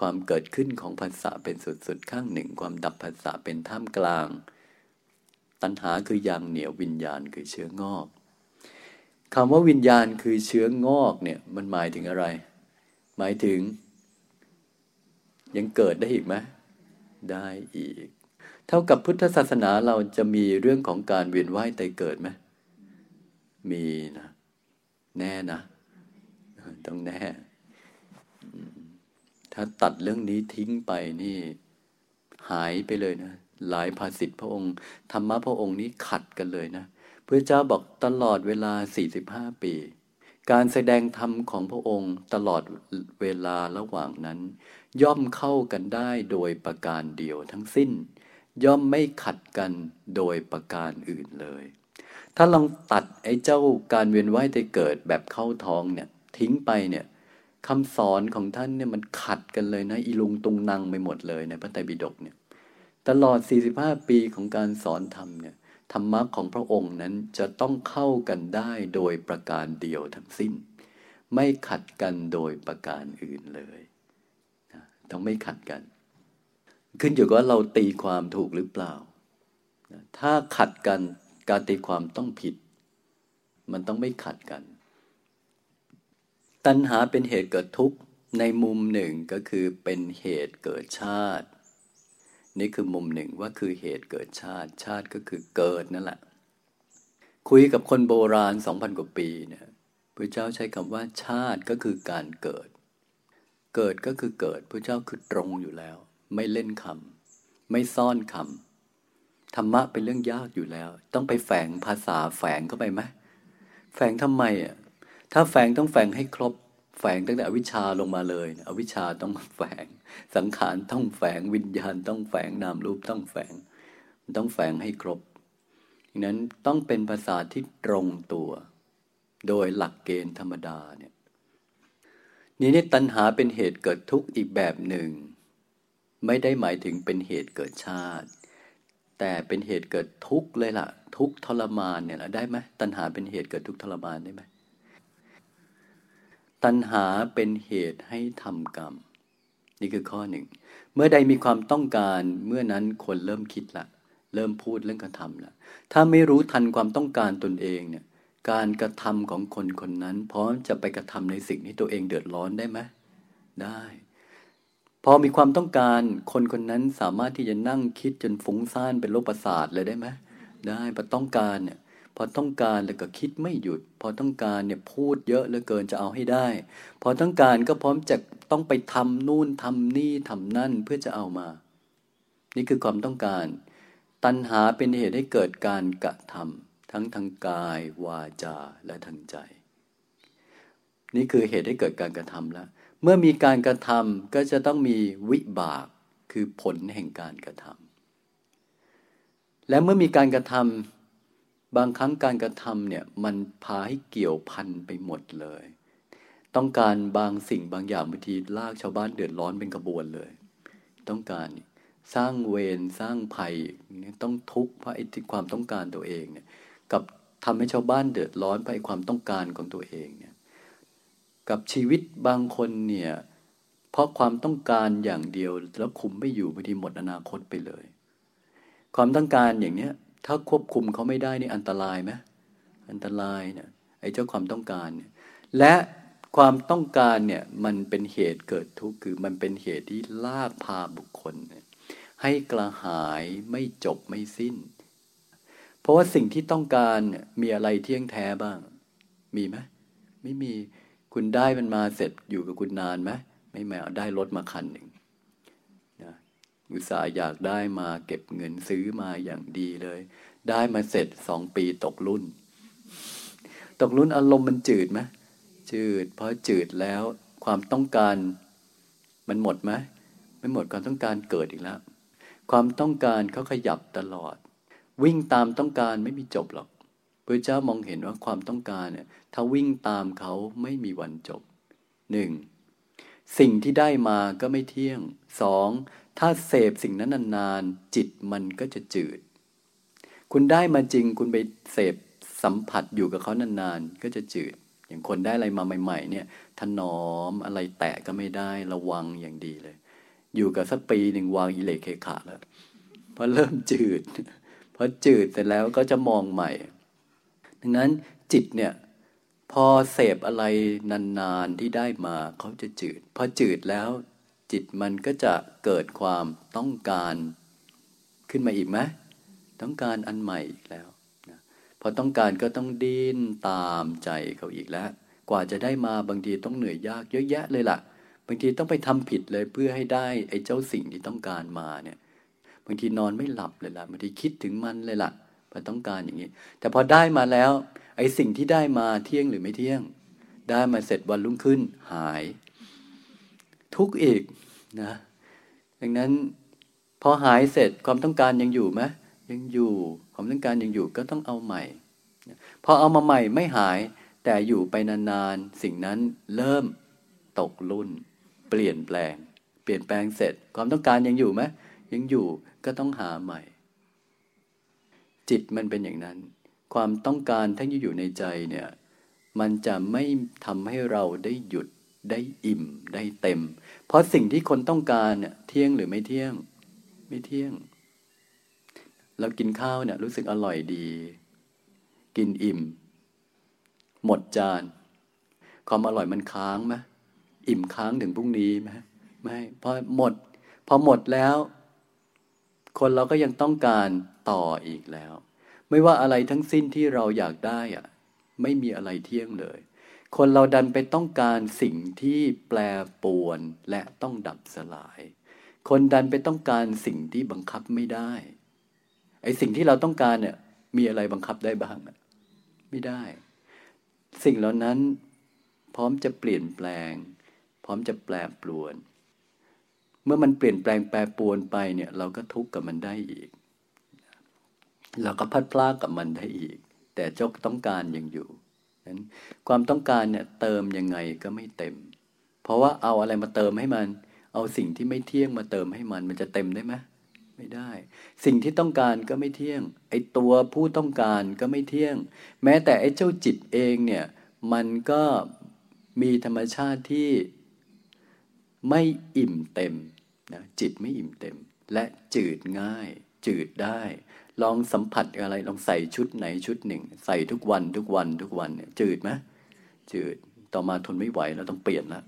ความเกิดขึ้นของภาษะเป็นส่วนสุดข้างหนึ่ง ความดับภาษะเป็นท่ามกลาง ตัณหาคือยางเหนียววิญญาณคือเชื้องอก คำว่าวิญญาณคือเชื้องอกเนี่ยมันหมายถึงอะไร หมายถึง ยังเกิดได้อีกไหมได้อีก เท่ากับพุทธศาสนาเราจะมีเรื่องของการเวียนว่ายตายเกิดไหมมีนะ แน่นะ ต้องแน่ ถ้าตัดเรื่องนี้ทิ้งไปนี่ หายไปเลยนะ หลายภาษิตพระองค์ธรรมะพระองค์นี้ขัดกันเลยนะ พระเจ้าบอกตลอดเวลา 45 ปี การแสดงธรรมของพระองค์ตลอดเวลาระหว่างนั้น ย่อมเข้ากันได้โดยประการเดียวทั้งสิ้น ย่อมไม่ขัดกันโดยประการอื่นเลย ถ้าลองตัดไอ้เจ้าการเวียนว่ายแตายเกิดแบบเข้าท้องเนี่ยทิ้งไปเนี่ยคำสอนของท่านเนี่ยมันขัดกันเลยนะอีลุงตุงนางไปหมดเลยในพระไตรปิฎกเนี่ย ตลอด 45 ปีของการสอนธรรมเนี่ย ธรรมะของพระองค์นั้นจะต้องเข้ากันได้โดยประการเดียวทั้งสิ้น ไม่ขัดกันโดยประการอื่นเลยนะต้องไม่ขัดกัน ขึ้นอยู่กับว่าเราตีความถูกหรือเปล่าถ้าขัดกันการตีความต้องผิด มันต้องไม่ขัดกัน ตัณหาเป็นเหตุเกิดทุกข์ในมุมหนึ่งก็คือเป็นเหตุเกิดชาติ นี่คือมุมหนึ่งว่าคือเหตุเกิดชาติ ชาติก็คือเกิดนั่นแหละ คุยกับคนโบราณสองพันกว่าปีเนี่ยพระเจ้าใช้คำว่า ชาติก็คือการเกิด เกิดก็คือเกิดพระเจ้าคือตรงอยู่แล้ว ไม่เล่นคำไม่ซ่อนคำธรรมะเป็นเรื่องยากอยู่แล้ว ต้องไปแฝงภาษาแฝงเข้าไปไหมแฝงทำไมอะถ้าแฝงต้องแฝงให้ครบ แฝงตั้งแต่อวิชชาลงมาเลยอวิชชาต้องแฝง สังขารต้องแฝงวิญญาณต้องแฝงนามรูปต้องแฝงต้องแฝงให้ครบดังนั้นต้องเป็นภาษาที่ตรงตัว โดยหลักเกณฑ์ธรรมดาเนี่ยนี่นี่ตัณหาเป็นเหตุเกิดทุกข์อีกแบบหนึ่ง ไม่ได้หมายถึงเป็นเหตุเกิดชาติ แต่เป็นเหตุเกิดทุกข์เลยล่ะ ทุกทรมานเนี่ยได้ไหมตัณหาเป็นเหตุเกิดทุกทรมานได้ไหม ตัณหาเป็นเหตุให้ทำกรรม นี่คือข้อหนึ่ง เมื่อใดมีความต้องการเมื่อนั้นคนเริ่มคิดละ เริ่มพูดเรื่องกระทำละ ถ้าไม่รู้ทันความต้องการตนเองเนี่ย การกระทำของคนคนนั้น พร้อมจะไปกระทำในสิ่งที่ตัวเองเดือดร้อนได้ไหมได้ พอมีความต้องการคนคนนั้นสามารถที่จะนั่งคิดจนฟุ้งซ่านเป็นโรคประสาทเลยได้ไหมได้พอต้องการเนี่ย พอต้องการแล้วก็คิดไม่หยุด พอต้องการเนี่ยพูดเยอะเหลือเกินจะเอาให้ได้ พอต้องการก็พร้อมจะต้องไปทำนู่นทำนี่ทำนั่นเพื่อจะเอามา นี่คือความต้องการ ตัณหาเป็นเหตุให้เกิดการกระทำทั้งทางกาย วาจาและทางใจ นี่คือเหตุให้เกิดการกระทำแล้ว เมื่อมีการกระทำก็จะต้องมีวิบากคือผลแห่งการกระทำและเมื่อมีการกระทำ บางครั้งการกระทำเนี่ยมันพาให้เกี่ยวพันไปหมดเลย ต้องการบางสิ่งบางอย่างบางทีลากชาวบ้านเดือดร้อนเป็นกระบวนเลย ต้องการสร้างเวรสร้างภัยต้องทุกข์เพราะไอ้ความต้องการตัวเองเนี่ยกับทำให้ชาวบ้านเดือดร้อนไปความต้องการของตัวเองเนี่ยกับชีวิตบางคนเนี่ยเพราะความต้องการอย่างเดียวแล้วคุมไม่อยู่บางทีหมดอนาคตไปเลย ความต้องการอย่างเนี้ย ถ้าควบคุมเขาไม่ได้นี่อันตรายไหมอันตรายเนี่ยไอ้เจ้าความต้องการเนี่ยและความต้องการเนี่ยมันเป็นเหตุเกิดทุกข์คือมันเป็นเหตุที่ลากพาบุคคล ให้กระหายไม่จบไม่สิ้น เพราะว่าสิ่งที่ต้องการมีอะไรเที่ยงแท้บ้าง มีไหมไม่มีคุณได้มันมาเสร็จอยู่กับคุณนานไหมไม่แม้ได้รถมาคันหนึ่ง อุตส่าห์อยากได้มาเก็บเงินซื้อมาอย่างดีเลย ได้มาเสร็จสองปีตกรุ่น ตกรุ่นอารมณ์มันจืดไหมจืดเพราะจืดแล้วความต้องการมันหมดไหมไม่หมดความต้องการเกิดอีกแล้ว ความต้องการเขาขยับตลอด วิ่งตามต้องการไม่มีจบหรอกพระเจ้ามองเห็นว่าความต้องการเนี่ยถ้าวิ่งตามเขาไม่มีวันจบหนึ่งสิ่งที่ได้มาก็ไม่เที่ยงสอง ถ้าเสพสิ่งนั้นนานๆ จิตมันก็จะจืด คุณได้มาจริงคุณไปเสพสัมผัสอยู่กับเขานานๆ ก็จะจืด อย่างคนได้อะไรมาใหม่ ๆ เนี่ยถนอมอะไรแตะก็ไม่ได้ระวังอย่างดีเลย อยู่กับสักปีหนึ่งวางอิเลเคขาแล้วพอเริ่มจืดพอจืดเสร็จแล้วก็จะมองใหม่ ดังนั้นจิตเนี่ยพอเสพอะไรนานๆที่ได้มาเขาจะจืด พอจืดแล้ว จิตมันก็จะเกิดความต้องการขึ้นมาอีกไหมต้องการอันใหม่อีกแล้วนะพอต้องการก็ต้องดิ้นตามใจเขาอีกแล้ว กว่าจะได้มาบางทีต้องเหนื่อยยากเยอะแยะเลยล่ะ บางทีต้องไปทำผิดเลยเพื่อให้ได้ไอ้เจ้าสิ่งที่ต้องการมาเนี่ยบางทีนอนไม่หลับเลยล่ะบางทีคิดถึงมันเลยล่ะพอต้องการอย่างนี้ แต่พอได้มาแล้ว ไอ้สิ่งที่ได้มาเที่ยงหรือไม่เที่ยง ได้มาเสร็จวันรุ่งขึ้นหาย ทุกอีกนะดังนั้นพอหายเสร็จความต้องการยังอยู่ไหมยังอยู่ความต้องการยังอยู่ก็ต้องเอาใหม่พอเอามาใหม่ไม่หาย แต่อยู่ไปนานๆสิ่งนั้นเริ่มตกรุ่น เปลี่ยนแปลง เปลี่ยนแปลงเสร็จ ความต้องการยังอยู่ไหมยังอยู่ก็ต้องหาใหม่ จิตมันเป็นอย่างนั้น ความต้องการทั้งอยู่ในใจเนี่ย มันจะไม่ทำให้เราได้หยุด ได้อิ่มได้เต็ม เพราะสิ่งที่คนต้องการเนี่ยเที่ยงหรือไม่เที่ยง ไม่เที่ยง เรากินข้าวเนี่ยรู้สึกอร่อยดี กินอิ่ม หมดจาน ความอร่อยมันค้างไหมอิ่มค้างถึงพรุ่งนี้ไหมไม่พอหมด พอหมดแล้ว คนเราก็ยังต้องการต่ออีกแล้ว ไม่ว่าอะไรทั้งสิ้นที่เราอยากได้อะไม่มีอะไรเที่ยงเลย คนเราดันไปต้องการสิ่งที่แปรปวนและต้องดับสลาย คนดันไปต้องการสิ่งที่บังคับไม่ได้ ไอ้สิ่งที่เราต้องการเนี่ย มีอะไรบังคับได้บ้างไม่ได้ สิ่งเหล่านั้นพร้อมจะเปลี่ยนแปลง พร้อมจะแปรปรวน เมื่อมันเปลี่ยนแปลงแปรปรวนไปเนี่ย เราก็ทุกข์กับมันได้อีก เราก็พัดพลากกับมันได้อีก แต่เจ้าต้องการยังอยู่ นั้นความต้องการเนี่ยเติมยังไงก็ไม่เต็ม เพราะว่าเอาอะไรมาเติมให้มัน เอาสิ่งที่ไม่เที่ยงมาเติมให้มัน มันจะเต็มได้ไหมไม่ได้ สิ่งที่ต้องการก็ไม่เที่ยง ไอตัวผู้ต้องการก็ไม่เที่ยง แม้แต่ไอเจ้าจิตเองเนี่ย มันก็มีธรรมชาติที่ไม่อิ่มเต็มนะจิตไม่อิ่มเต็ม และจืดง่าย จืดได้ ลองสัมผัสอะไร ลองใส่ชุดไหนชุดหนึ่ง ใส่ทุกวันทุกวันทุกวันเนี่ยจืดไหมจืดต่อมาทนไม่ไหวเราต้องเปลี่ยนละ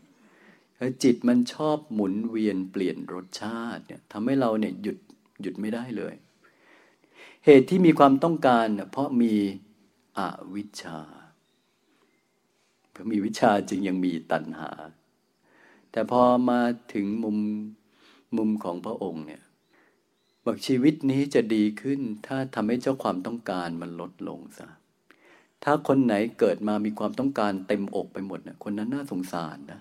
จิตมันชอบหมุนเวียนเปลี่ยนรสชาติเนี่ยทำให้เราเนี่ยหยุดหยุดไม่ได้เลย เหตุที่มีความต้องการเนี่ยเพราะมีอวิชชาเพราะมีวิชาจึงยังมีตัณหา แต่พอมาถึงมุมมุมของพระองค์เนี่ย บอกชีวิตนี้จะดีขึ้น ถ้าทำให้เจ้าความต้องการมันลดลงซะถ้าคนไหนเกิดมามีความต้องการเต็มอกไปหมดนะคนนั้นน่าสงสารนะ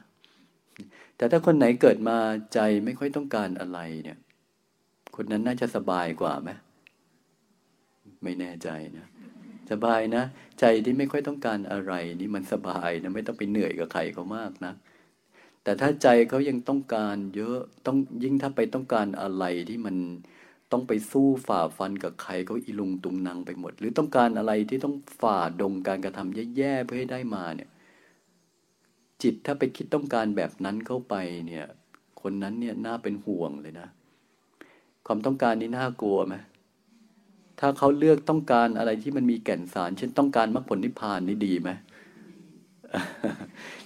แต่ถ้าคนไหนเกิดมาใจไม่ค่อยต้องการอะไรเนี่ย คนนั้นน่าจะสบายกว่าไหมไม่แน่ใจนะ สบายนะ ใจที่ไม่ค่อยต้องการอะไร นี่มันสบายนะไม่ต้องไปเหนื่อยกับใครเขามากนะแต่ถ้าใจเขายังต้องการเยอะต้องยิ่งถ้าไปต้องการอะไรที่มัน ต้องไปสู้ฝ่าฟันกับใครเขาอีลุงตุงนางไปหมด หรือต้องการอะไรที่ต้องฝ่าดงการกระทำแย่ๆเพื่อให้ได้มาเนี่ย จิตถ้าไปคิดต้องการแบบนั้นเข้าไปเนี่ย คนนั้นเนี่ยน่าเป็นห่วงเลยนะ ความต้องการนี้น่ากลัวไหมถ้าเขาเลือกต้องการอะไรที่มันมีแก่นสาร เช่นต้องการมรรคผลนิพพานนี่ดีไหม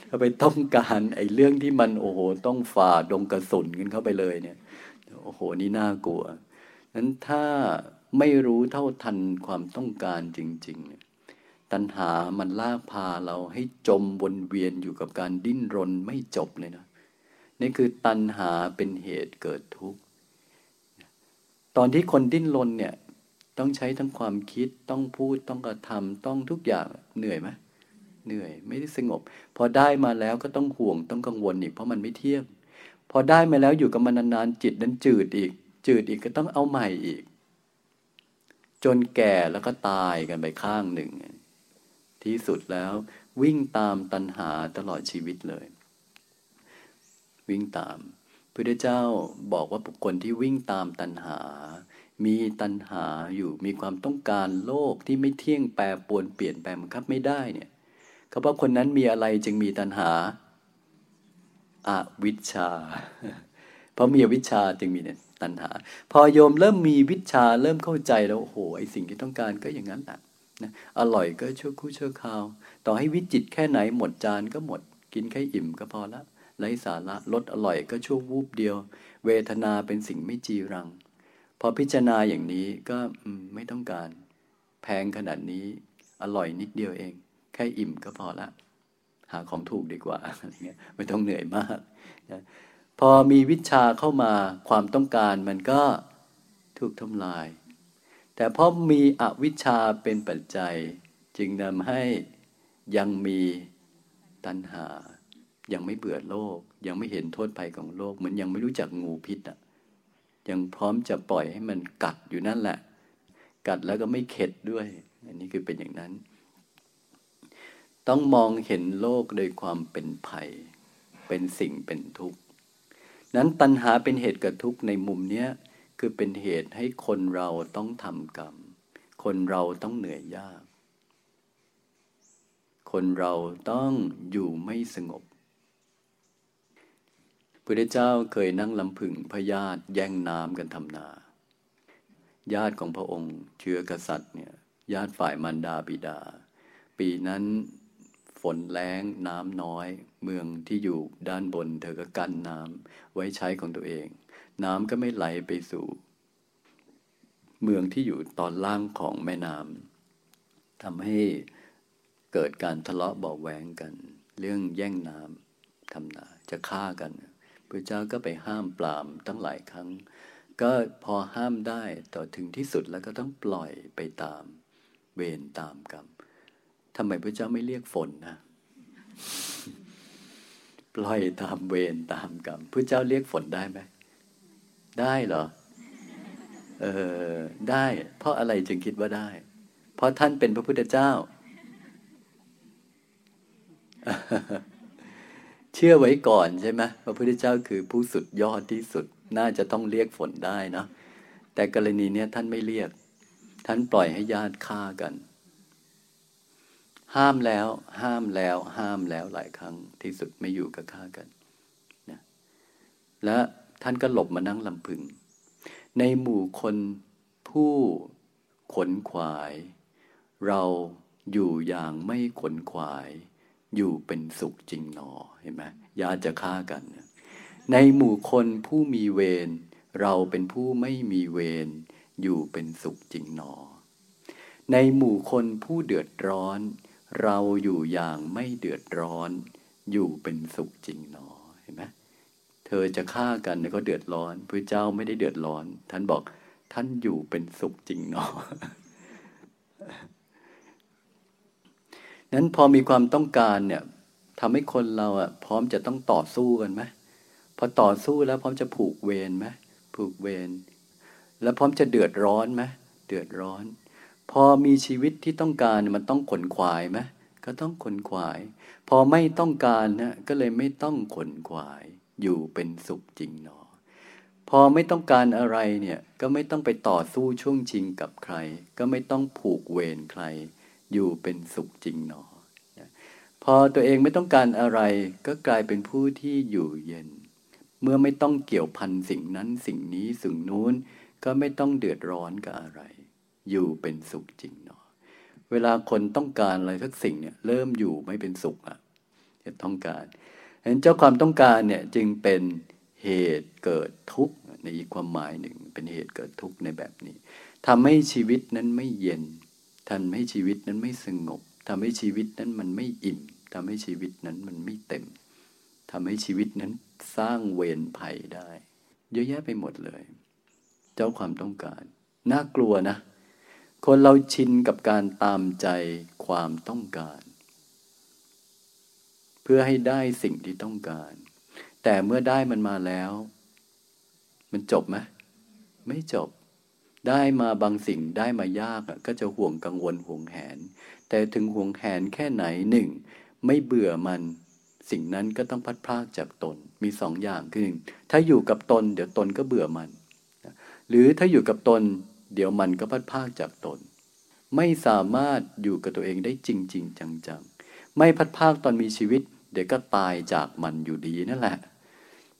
ถ้าไปต้องการไอ้เรื่องที่มันโอ้โห ต้องฝ่าดงกระสุนกันเข้าไปเลยเนี่ย โอ้โห นี่น่ากลัว นั้นถ้าไม่รู้เท่าทันความต้องการจริงๆตัณหามันลากพาเราให้จมวนเวียนอยู่กับการดิ้นรนไม่จบเลยนะนี่คือตัณหาเป็นเหตุเกิดทุกข์ตอนที่คนดิ้นรนเนี่ยต้องใช้ทั้งความคิดต้องพูดต้องกระทำต้องทุกอย่างเหนื่อยไหมเหนื่อย ไม่ได้สงบ พอได้มาแล้วก็ต้องห่วงต้องกังวลอีกเพราะมันไม่เที่ยงพอได้มาแล้วอยู่กับมันนานๆจิตนั้นจืดอีก จืดอีกก็ต้องเอาใหม่อีก จนแก่แล้วก็ตายกันไปข้างหนึ่ง ที่สุดแล้ววิ่งตามตัณหาตลอดชีวิตเลย วิ่งตามพระเจ้าบอกว่าบุคคลที่วิ่งตามตัณหา มีตัณหาอยู่มีความต้องการโลกที่ไม่เที่ยงแปรปวนเปลี่ยนแปลงบังคับไม่ได้เนี่ยเขาบอกคนนั้นมีอะไรจึงมีตัณหาอาวิชชา เพราะมีอวิชชาจึงมีเนี่ย ตัณหา พอโยมเริ่มมีวิชาเริ่มเข้าใจแล้วโอ้โหไอสิ่งที่ต้องการก็อย่างนั้นแหละนะอร่อยก็ชั่วคู่ชั่วคราว ต่อให้วิจิตแค่ไหนหมดจานก็หมด กินแค่อิ่มก็พอละไร้สาระรสอร่อยก็ชั่ววูบเดียว เวทนาเป็นสิ่งไม่จีรัง พอพิจารณาอย่างนี้ก็ไม่ต้องการ แพงขนาดนี้อร่อยนิดเดียวเอง แค่อิ่มก็พอละ หาของถูกดีกว่าอะไรเงี้ยไม่ต้องเหนื่อยมากนะ พอมีวิชาเข้ามาความต้องการมันก็ถูกทำลาย แต่เพราะมีอวิชชาเป็นปัจจัย จึงนำให้ยังมีตัณหา ยังไม่เบื่อโลก ยังไม่เห็นโทษภัยของโลก เหมือนยังไม่รู้จักงูพิษอะยังพร้อมจะปล่อยให้มันกัดอยู่นั่นแหละ กัดแล้วก็ไม่เข็ดด้วย อันนี้คือเป็นอย่างนั้น ต้องมองเห็นโลกโดยความเป็นภัย เป็นสิ่งเป็นทุกข์ นั้นตัณหาเป็นเหตุเกิดทุกข์ในมุมเนี้ยคือเป็นเหตุให้คนเราต้องทำกรรม คนเราต้องเหนื่อยยาก คนเราต้องอยู่ไม่สงบพระเจ้าเคยนั่งลำพึงพญาติแย่งน้ำกันทำนา ญาติของพระองค์เชื้อกษัตริย์เนี่ยญาติฝ่ายมารดาบิดา ปีนั้น ฝนแรงน้ำน้อย เมืองที่อยู่ด้านบน เธอก็กั้นน้ำไว้ใช้ของตัวเอง น้ำก็ไม่ไหลไปสู่ เมืองที่อยู่ตอนล่างของแม่น้ำทำให้เกิดการทะเลาะเบาแหวงกัน เรื่องแย่งน้ำทำนาจะฆ่ากันพระเจ้าก็ไปห้ามปรามตั้งหลายครั้ง ก็พอห้ามได้ต่อถึงที่สุดแล้วก็ต้องปล่อยไปตามเวรตามกรรม ทำไมพระเจ้าไม่เรียกฝนนะ ปล่อยตามเวรตามกรรมพระเจ้าเรียกฝนได้ไหม ได้เหรอ เออ ได้ เพราะอะไรจึงคิดว่าได้ เพราะท่านเป็นพระพุทธเจ้า เชื่อไว้ก่อนใช่ไหมพระพุทธเจ้าคือผู้สุดยอดที่สุด น่าจะต้องเรียกฝนได้นะแต่กรณีนี้ท่านไม่เรียก ท่านปล่อยให้ญาติฆ่ากัน ห้ามแล้ว ห้ามแล้ว ห้ามแล้วหลายครั้งที่สุดไม่อยู่กับข้ากันนะและท่านก็หลบมานั่งลำพึง ในหมู่คนผู้ขนขวาย เราอยู่อย่างไม่ขนขวาย อยู่เป็นสุขจริงหนอเห็นไหมยาจะฆ่ากัน ในหมู่คนผู้มีเวรเราเป็นผู้ไม่มีเวรอยู่เป็นสุขจริงหนอ ในหมู่คนผู้เดือดร้อน เราอยู่อย่างไม่เดือดร้อน อยู่เป็นสุขจริงหนอเห็นไหมเธอจะฆ่ากันก็เดือดร้อนพระเจ้าไม่ได้เดือดร้อน ท่านบอกท่านอยู่เป็นสุขจริงหนอนั้นพอมีความต้องการเนี่ยทำให้คนเราอะ พร้อมจะต้องต่อสู้กันไหมพอต่อสู้แล้วพร้อมจะผูกเวรไหมผูกเวรแล้วพร้อมจะเดือดร้อนไหมเดือดร้อน พอมีชีวิตที่ต้องการมันต้องขนขวายไหมก็ต้องขนขวาย พอไม่ต้องการนะก็เลยไม่ต้องขนขวาย อยู่เป็นสุขจริงหนอ พอไม่ต้องการอะไรเนี่ยก็ไม่ต้องไปต่อสู้ช่วงชิงกับใคร ก็ไม่ต้องผูกเวรใคร อยู่เป็นสุขจริงหนอพอตัวเองไม่ต้องการอะไร ก็กลายเป็นผู้ที่อยู่เย็น เมื่อไม่ต้องเกี่ยวพันสิ่งนั้นสิ่งนี้สิ่งนู้น ก็ไม่ต้องเดือดร้อนกับอะไร อยู่เป็นสุขจริงเนาะเวลาคนต้องการอะไรสักสิ่งเนี่ยเริ่มอยู่ไม่เป็นสุขอะจะต้องการฉะนั้นเจ้าความต้องการเนี่ยจึงเป็นเหตุเกิดทุกข์ในอีกความหมายหนึ่ง เป็นเหตุเกิดทุกข์ในแบบนี้ทำให้ชีวิตนั้นไม่เย็นทำให้ชีวิตนั้นไม่สงบทำให้ชีวิตนั้นมันไม่อิ่มทำให้ชีวิตนั้นมันไม่เต็มทำให้ชีวิตนั้นสร้างเวรภัยได้ เยอะแยะไปหมดเลย เจ้าความต้องการ น่ากลัวนะ คนเราชินกับการตามใจความต้องการ เพื่อให้ได้สิ่งที่ต้องการ แต่เมื่อได้มันมาแล้ว มันจบไหมไม่จบ ได้มาบางสิ่งได้มายากก็จะห่วงกังวลห่วงแหน แต่ถึงห่วงแหนแค่ไหนหนึ่งไม่เบื่อมัน สิ่งนั้นก็ต้องพัดพรากจากตนมีสองอย่างคือหนึ่งถ้าอยู่กับตน เดี๋ยวตนก็เบื่อมัน หรือถ้าอยู่กับตน เดี๋ยวมันก็พัดพากจากตน ไม่สามารถอยู่กับตัวเองได้จริงจริงจังๆ ไม่พัดพากตอนมีชีวิต เดี๋ยวก็ตายจากมันอยู่ดีนั่นแหละ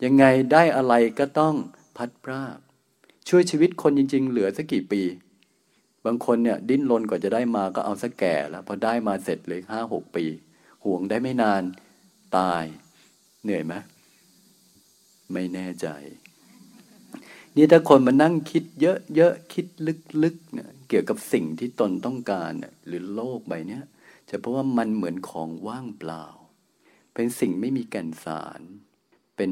ยังไงได้อะไรก็ต้องพัดพรากช่วยชีวิตคนจริง ๆ เหลือสักกี่ปี บางคนเนี่ยดิ้นรนกว่าจะได้มาก็เอาสักแก่แล้วพอได้มาเสร็จเลยห้าหกปี ห่วงได้ไม่นานตาย เหนื่อยไหมไม่แน่ใจ นี่ถ้าคนมานั่งคิดเยอะๆคิดลึกๆเนี่ยเกี่ยวกับสิ่งที่ตนต้องการหรือโลกใบนี้จะเพราะว่ามันเหมือนของว่างเปล่า เป็นสิ่งไม่มีแก่นสาร เป็น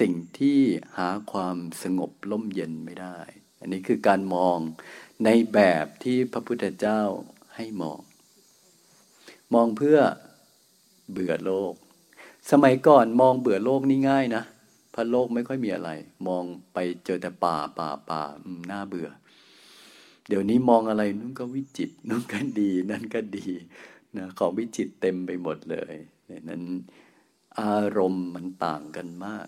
สิ่งที่หาความสงบล่มเย็นไม่ได้ อันนี้คือการมองในแบบที่พระพุทธเจ้าให้มอง มองเพื่อเบื่อโลก สมัยก่อนมองเบื่อโลกนี่ง่ายนะ พระโลกไม่ค่อยมีอะไร มองไปเจอแต่ป่าป่าป่าน่าเบื่อ เดี๋ยวนี้มองอะไรนู่นก็วิจิตนู่นก็ดีนั่นก็ดีนะของวิจิตเต็มไปหมดเลยนั้นอารมณ์มันต่างกันมาก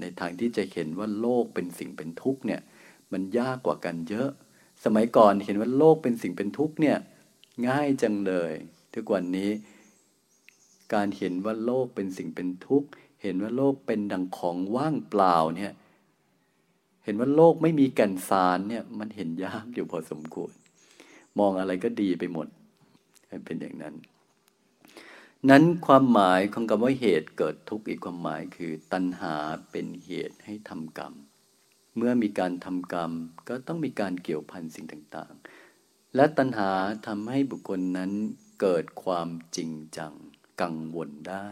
ในทางที่จะเห็นว่าโลกเป็นสิ่งเป็นทุกข์เนี่ย มันยากกว่ากันเยอะ สมัยก่อนเห็นว่าโลกเป็นสิ่งเป็นทุกข์เนี่ย ง่ายจังเลย ทุกวันนี้ การเห็นว่าโลกเป็นสิ่งเป็นทุกข์ เห็นว่าโลกเป็นดังของว่างเปล่าเนี่ย เห็นว่าโลกไม่มีแก่นสารเนี่ย มันเห็นยากอยู่พอสมควร มองอะไรก็ดีไปหมดเป็นอย่างนั้น นั้นความหมายของคำว่าเหตุเกิดทุกข์อีกความหมายคือ ตัณหาเป็นเหตุให้ทำกรรม เมื่อมีการทำกรรมก็ต้องมีการเกี่ยวพันสิ่งต่างๆ และตัณหาทำให้บุคคลนั้นเกิดความจริงจัง กังวลได้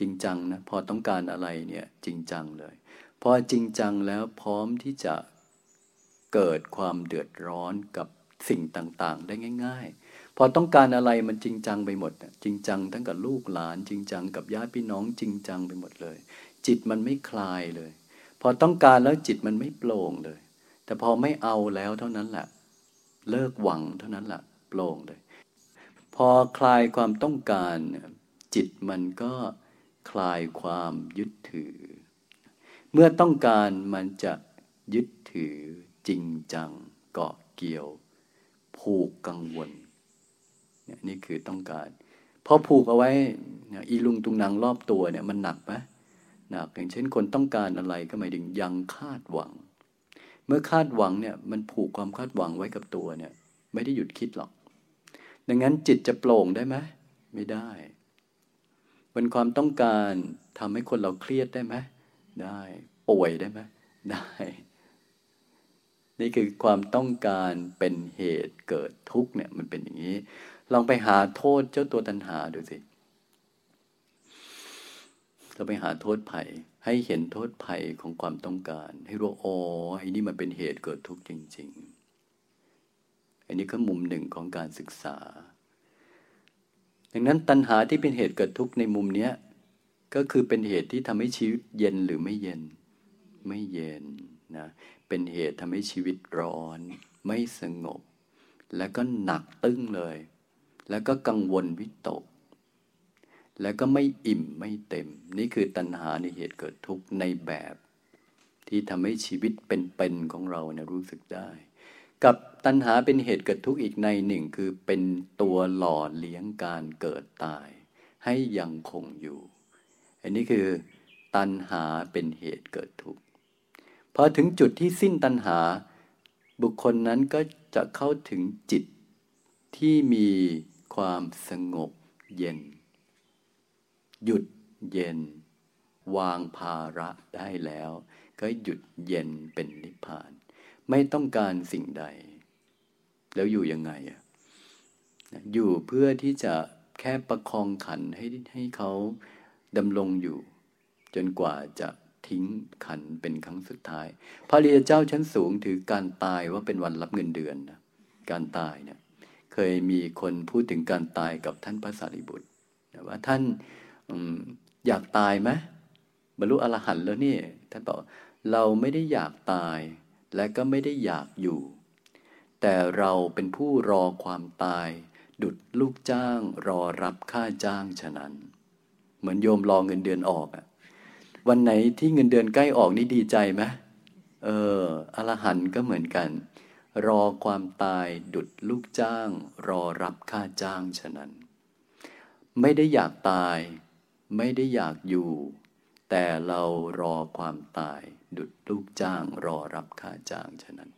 จริงจังนะพอต้องการอะไรเนี่ยจริงจังเลยพอจริงจังแล้วพร้อมที่จะเกิดความเดือดร้อนกับสิ่งต่างๆ ได้ง่าย ๆ พอต้องการอะไรมันจริงจังไปหมดจริงจังทั้งกับลูกหลาน จริงจังกับญาติพี่น้องจริงจังไปหมดเลย จิตมันไม่คลายเลย พอต้องการแล้วจิตมันไม่โปร่งเลย แต่พอไม่เอาแล้วเท่านั้นแหละเลิกหวังเท่านั้นแหละโปร่งเลย พอคลายความต้องการจิตมันก็ คลายความยึดถือ เมื่อต้องการมันจะยึดถือจริงจังเกาะเกี่ยว ผูกกังวลเนี่คือต้องการพอผูกเอาไว้อีลุงตุงนางรอบตัวเนี่ยมันหนักไหมหนักอย่างเช่นคนต้องการอะไรก็หมายถึงยังคาดหวัง เมื่อคาดหวังเนี่ยมันผูกความคาดหวังไว้กับตัวเนี่ย ไม่ได้หยุดคิดหรอก ดังนั้นจิตจะโปร่งได้ไหมไม่ได้ บนความต้องการทำให้คนเราเครียดได้ไหมได้ ป่วยได้ไหมได้ นี่คือความต้องการเป็นเหตุเกิดทุกข์เนี่ยมันเป็นอย่างนี้ ลองไปหาโทษเจ้าตัวตัณหาดูสิเราไปหาโทษภัย ให้เห็นโทษภัยของความต้องการ ให้รู้อ๋อไอ้นี่มันเป็นเหตุเกิดทุกข์จริง ๆ อันนี้ก็มุมหนึ่งของการศึกษา ดังนั้นตัณหาที่เป็นเหตุเกิดทุกข์ในมุมนี้ก็คือเป็นเหตุที่ทำให้ชีวิตเย็นหรือไม่เย็น ไม่เย็นนะเป็นเหตุทำให้ชีวิตร้อน ไม่สงบ แล้วก็หนักตึ้งเลย แล้วก็กังวลวิตก แล้วก็ไม่อิ่มไม่เต็ม นี่คือตัณหาในเหตุเกิดทุกข์ในแบบ ที่ทำให้ชีวิตเป็นๆของเราเนี่ยรู้สึกได้ กับ ตัณหาเป็นเหตุเกิดทุกข์อีกในหนึ่งคือเป็นตัวหล่อเลี้ยงการเกิดตาย ให้ยังคงอยู่ อันนี้คือตัณหาเป็นเหตุเกิดทุกข์พอถึงจุดที่สิ้นตัณหา บุคคลนั้นก็จะเข้าถึงจิตที่มีความสงบเย็น หยุดเย็น วางภาระได้แล้ว ก็หยุดเย็นเป็นนิพพาน ไม่ต้องการสิ่งใด แล้วอยู่ยังไงอะอยู่เพื่อที่จะแค่ประคองขันให้ให้เขาดำรงอยู่ จนกว่าจะทิ้งขันเป็นครั้งสุดท้าย พระเรีเจ้าชั้นสูงถือการตายว่าเป็นวันรับเงินเดือนนะการตายเนี่ยเคยมีคนพูดถึงการตายกับท่านพระสารีบุตรว่าท่านออยากตายไหมบรรลุอรหันต์แล้วนี่ท่านบอกเราไม่ได้อยากตายและก็ไม่ได้อยากอยู่ แต่เราเป็นผู้รอความตาย ดุดลูกจ้างรอรับค่าจ้างฉะนั้น เหมือนโยมรอเงินเดือนออกอะวันไหนที่เงินเดือนใกล้ออกนี่ดีใจไหมเอออรหันต์ก็เหมือนกัน รอความตายดุดลูกจ้าง รอรับค่าจ้างฉะนั้น ไม่ได้อยากตาย ไม่ได้อยากอยู่ แต่เรารอความตาย ดุดลูกจ้าง รอรับค่าจ้างฉะนั้น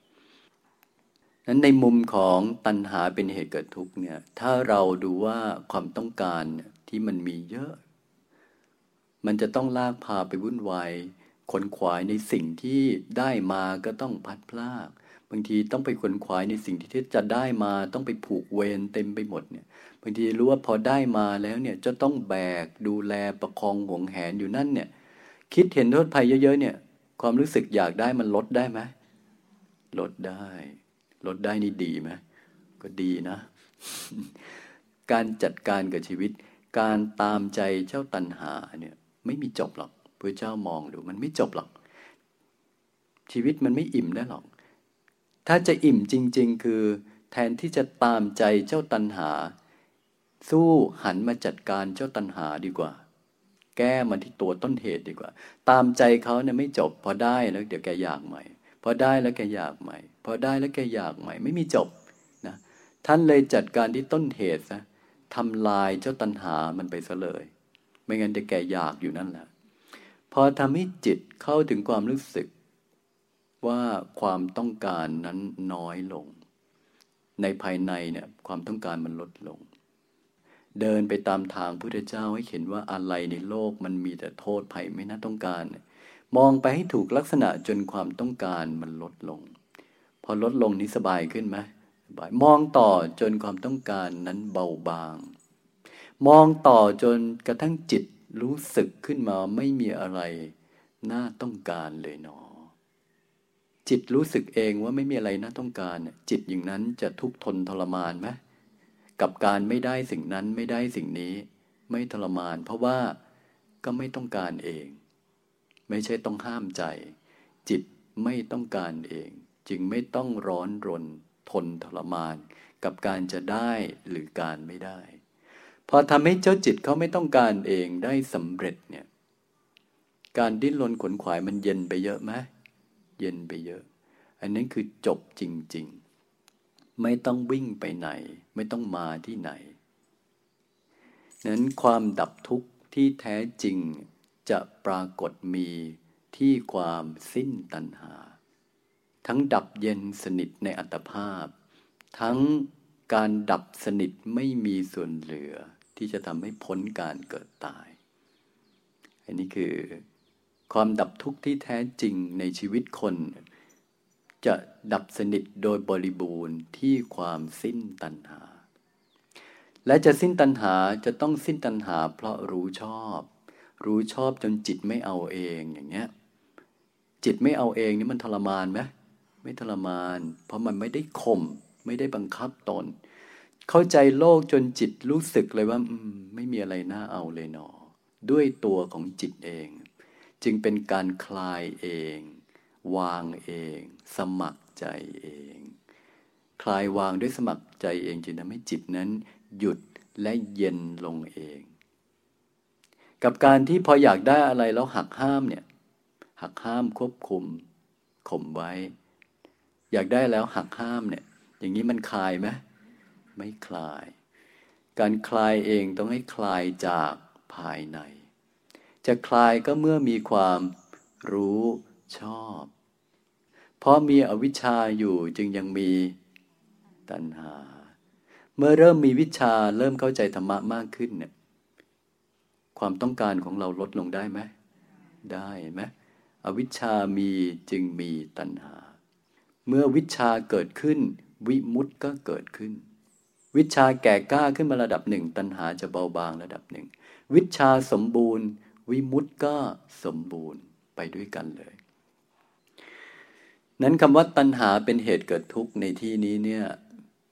นั้นในมุมของตัณหาเป็นเหตุเกิดทุกข์เนี่ย ถ้าเราดูว่าความต้องการที่มันมีเยอะ มันจะต้องลากพาไปวุ่นวายขนขวายในสิ่งที่ได้มาก็ต้องพัดพลากบางทีต้องไปขนขวายในสิ่งที่จะได้มาต้องไปผูกเวรเต็มไปหมดเนี่ย บางทีรู้ว่าพอได้มาแล้วเนี่ยจะต้องแบกดูแลประคองห่วงแหนอยู่นั่นเนี่ย คิดเห็นโทษภัยเยอะๆเนี่ย ความรู้สึกอยากได้มันลดได้ไหมลดได้ ลดได้นี่ดีไหมก็ดีนะ การจัดการกับชีวิต การตามใจเจ้าตันหาเนี่ยไม่มีจบหรอกพระเจ้ามองดูมันไม่จบหรอก ชีวิตมันไม่อิ่มได้หรอก ถ้าจะอิ่มจริง ๆ คือ แทนที่จะตามใจเจ้าตันหา สู้หันมาจัดการเจ้าตันหาดีกว่า แก้มาที่ตัวต้นเหตุดีกว่า ตามใจเขาเนี่ยไม่จบ พอได้แล้วเดี๋ยวแกอยากใหม่ พอได้แล้วแกอยากใหม่ พอได้แล้วแกอยากใหม่ไม่มีจบนะท่านเลยจัดการที่ต้นเหตุซะทำลายเจ้าตันหามันไปซะเลย ไม่งั้นจะแกอยากอยู่นั่นแหละพอทำให้จิตเข้าถึงความรู้สึก ว่าความต้องการนั้นน้อยลง ในภายในเนี่ยความต้องการมันลดลง เดินไปตามทางพุทธเจ้าให้เห็นว่าอะไรในโลกมันมีแต่โทษภัยไม่น่าต้องการ มองไปให้ถูกลักษณะจนความต้องการมันลดลง พอลดลงนี้สบายขึ้นไหมสบายมองต่อจนความต้องการนั้นเบาบาง มองต่อจนกระทั่งจิตรู้สึกขึ้นมาไม่มีอะไร น่าต้องการเลยหนอ จิตรู้สึกเองว่าไม่มีอะไรน่าต้องการ จิตอย่างนั้นจะทุกข์ทนทรมานไหมกับการไม่ได้สิ่งนั้นไม่ได้สิ่งนี้ ไม่ทรมาน เพราะว่าก็ไม่ต้องการเอง ไม่ใช่ต้องห้ามใจ จิตไม่ต้องการเอง จึงไม่ต้องร้อนรน ทนทรมาน กับการจะได้หรือการไม่ได้ พอทำให้เจ้าจิตเขาไม่ต้องการเองได้สำเร็จเนี่ย การดิ้นรนขนขวายมันเย็นไปเยอะไหมเย็นไปเยอะ อันนั้นคือจบจริง ๆ ไม่ต้องวิ่งไปไหน ไม่ต้องมาที่ไหน นั้นความดับทุกข์ที่แท้จริงจะปรากฏมีที่ความสิ้นตัณหา ทั้งดับเย็นสนิทในอัตภาพ ทั้งการดับสนิทไม่มีส่วนเหลือที่จะทำให้พ้นการเกิดตาย อันนี้คือความดับทุกข์ที่แท้จริงในชีวิตคน จะดับสนิทโดยบริบูรณ์ที่ความสิ้นตัณหา และจะสิ้นตัณหาจะต้องสิ้นตัณหา เพราะรู้ชอบ รู้ชอบจนจิตไม่เอาเองอย่างเงี้ยจิตไม่เอาเองนี่มันทรมานไหม ไม่ทรมาน เพราะมันไม่ได้ข่มไม่ได้บังคับตน เข้าใจโลกจนจิตรู้สึกเลยว่าไม่มีอะไรน่าเอาเลยหนอ ด้วยตัวของจิตเอง จึงเป็นการคลายเอง วางเอง สมัครใจเอง คลายวางด้วยสมัครใจเองจึงทำให้จิตนั้น หยุดและเย็นลงเอง กับการที่พออยากได้อะไรแล้วหักห้ามเนี่ย หักห้ามควบคุมข่มไว้ อยากได้แล้วหักห้ามเนี่ย อย่างนี้มันคลายไหมไม่คลาย การคลายเองต้องให้คลายจากภายใน จะคลายก็เมื่อมีความรู้ชอบ เพราะมีอวิชชาอยู่จึงยังมีตัณหา เมื่อเริ่มมีวิชาเริ่มเข้าใจธรรมะมากขึ้นเนี่ยคความต้องการของเราลดลงได้ไหม ได้ไหมอวิชชามีจึงมีตัณหา เมื่อวิชาเกิดขึ้น วิมุตต์ก็เกิดขึ้น วิชาแก่กล้าขึ้นมาระดับหนึ่ง ตัณหาจะเบาบางระดับหนึ่ง วิชาสมบูรณ์ วิมุตต์ก็สมบูรณ์ไปด้วยกันเลย นั้นคำว่าตัณหาเป็นเหตุเกิดทุกข์ในที่นี้เนี่ย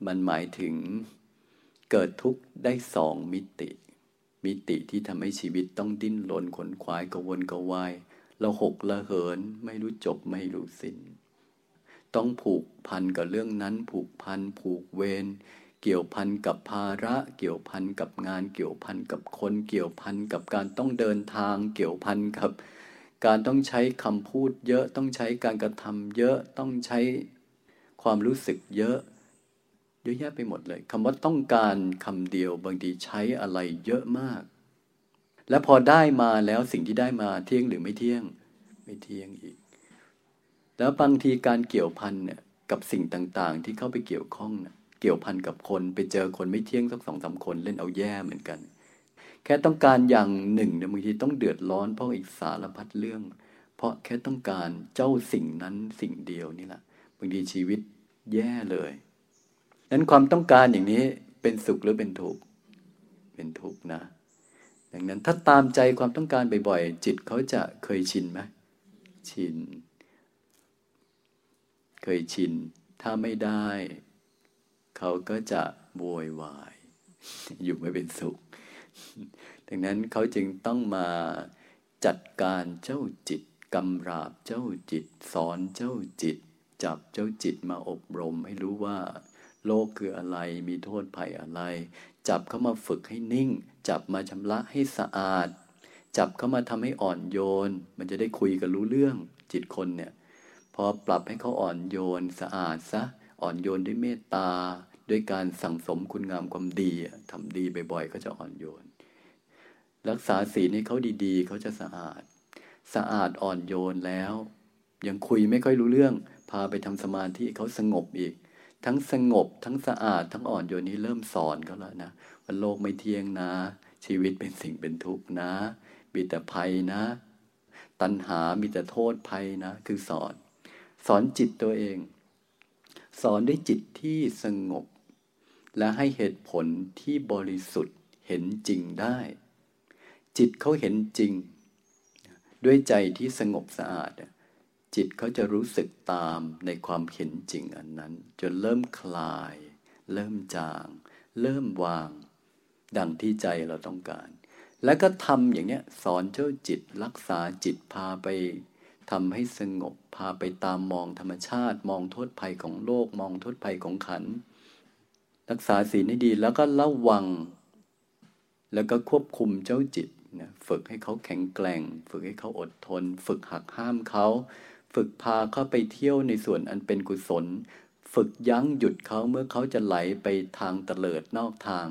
มันหมายถึงเกิดทุกข์ได้สองมิติ มิติที่ทำให้ชีวิตต้องดิ้นรนขนควายกวนกวายเราหกละเหินไม่รู้จบไม่รู้สิน้น ต้องผูกพันกับเรื่องนั้น ผูกพันผูกเวรเกี่ยวพันกับภาระ เกี่ยวพันกับงาน เกี่ยวพันกับคน เกี่ยวพันกับการต้องเดินทาง เกี่ยวพันกับ การต้องใช้คำพูดเยอะต้องใช้การกระทำเยอะต้องใช้ความรู้สึกเยอะ เยอะแยะไปหมดเลยคำว่าต้องการคำเดียวบางทีใช้อะไรเยอะมาก และพอได้มาแล้วสิ่งที่ได้มาเที่ยงหรือไม่เที่ยง ไม่เที่ยงอีก แล้วบางทีการเกี่ยวพันเนี่ยกับสิ่งต่างๆ ที่เข้าไปเกี่ยวข้องเนี่ยเกี่ยวพันกับคนไปเจอคนไม่เที่ยงสักสองสาคนเล่นเอาแย่เหมือนกัน แค่ต้องการอย่างหนึ่งเนี่ยบางทีต้องเดือดร้อนเพราะอีกสารพัดเรื่อง เพราะแค่ต้องการเจ้าสิ่งนั้นสิ่งเดียวนี่แหละบางทีชีวิตแย่เลยนั้นความต้องการอย่างนี้เป็นสุขหรือเป็นทุกข์เป็นทุกข์นะ ดังนั้นถ้าตามใจความต้องการบ่อยๆ จิตเขาจะเคยชินไหมชิน ยชิน ถ้าไม่ได้ เขาก็จะโวยวาย อยู่ไม่เป็นสุข ดังนั้นเขาจึงต้องมาจัดการเจ้าจิตกำราบเจ้าจิต สอนเจ้าจิต จับเจ้าจิตมาอบรมให้รู้ว่า โลกคืออะไรมีโทษภัยอะไร จับเข้ามาฝึกให้นิ่ง จับมาชำระให้สะอาด จับเข้ามาทำให้อ่อนโยน มันจะได้คุยกันรู้เรื่องจิตคนเนี่ย อปรับให้เขาอ่อนโยนสะอาดซะ อ่อนโยนด้วยเมตตา ด้วยการสั่งสมคุณงามความดีทำดีบ่อยๆก็จะอ่อนโยน รักษาศีลให้เขาดีๆ เขาจะสะอาด สะอาดอ่อนโยนแล้ว ยังคุยไม่ค่อยรู้เรื่อง พาไปทำสมาธิเขาสงบอีก ทั้งสงบ ทั้งสะอาด ทั้งอ่อนโยนนี้เริ่มสอนเขาแล้วนะว่าโลกไม่เที่ยงนะ ชีวิตเป็นสิ่งเป็นทุกข์นะมีแต่ภัยนะ ตัณหามีแต่โทษภัยนะ คือสอน สอนจิตตัวเอง สอนด้วยจิตที่สงบ และให้เหตุผลที่บริสุทธิ์เห็นจริงได้ จิตเขาเห็นจริง ด้วยใจที่สงบสะอาด จิตเขาจะรู้สึกตามในความเห็นจริงอันนั้น จนเริ่มคลาย เริ่มจาง เริ่มวาง ดังที่ใจเราต้องการ แล้วก็ทำอย่างเนี้ยสอนเจ้าจิตรักษาจิตพาไป ทำให้สงบพาไปตามมองธรรมชาติ มองโทษภัยของโลก มองโทษภัยของขัน รักษาศีลให้ดีแล้วก็ระวัง แล้วก็ควบคุมเจ้าจิตนะฝึกให้เขาแข็งแกร่ง ฝึกให้เขาอดทน ฝึกหักห้ามเขา ฝึกพาเขาไปเที่ยวในส่วนอันเป็นกุศล ฝึกยั้งหยุดเขาเมื่อเขาจะไหลไปทางเตลิดนอกทาง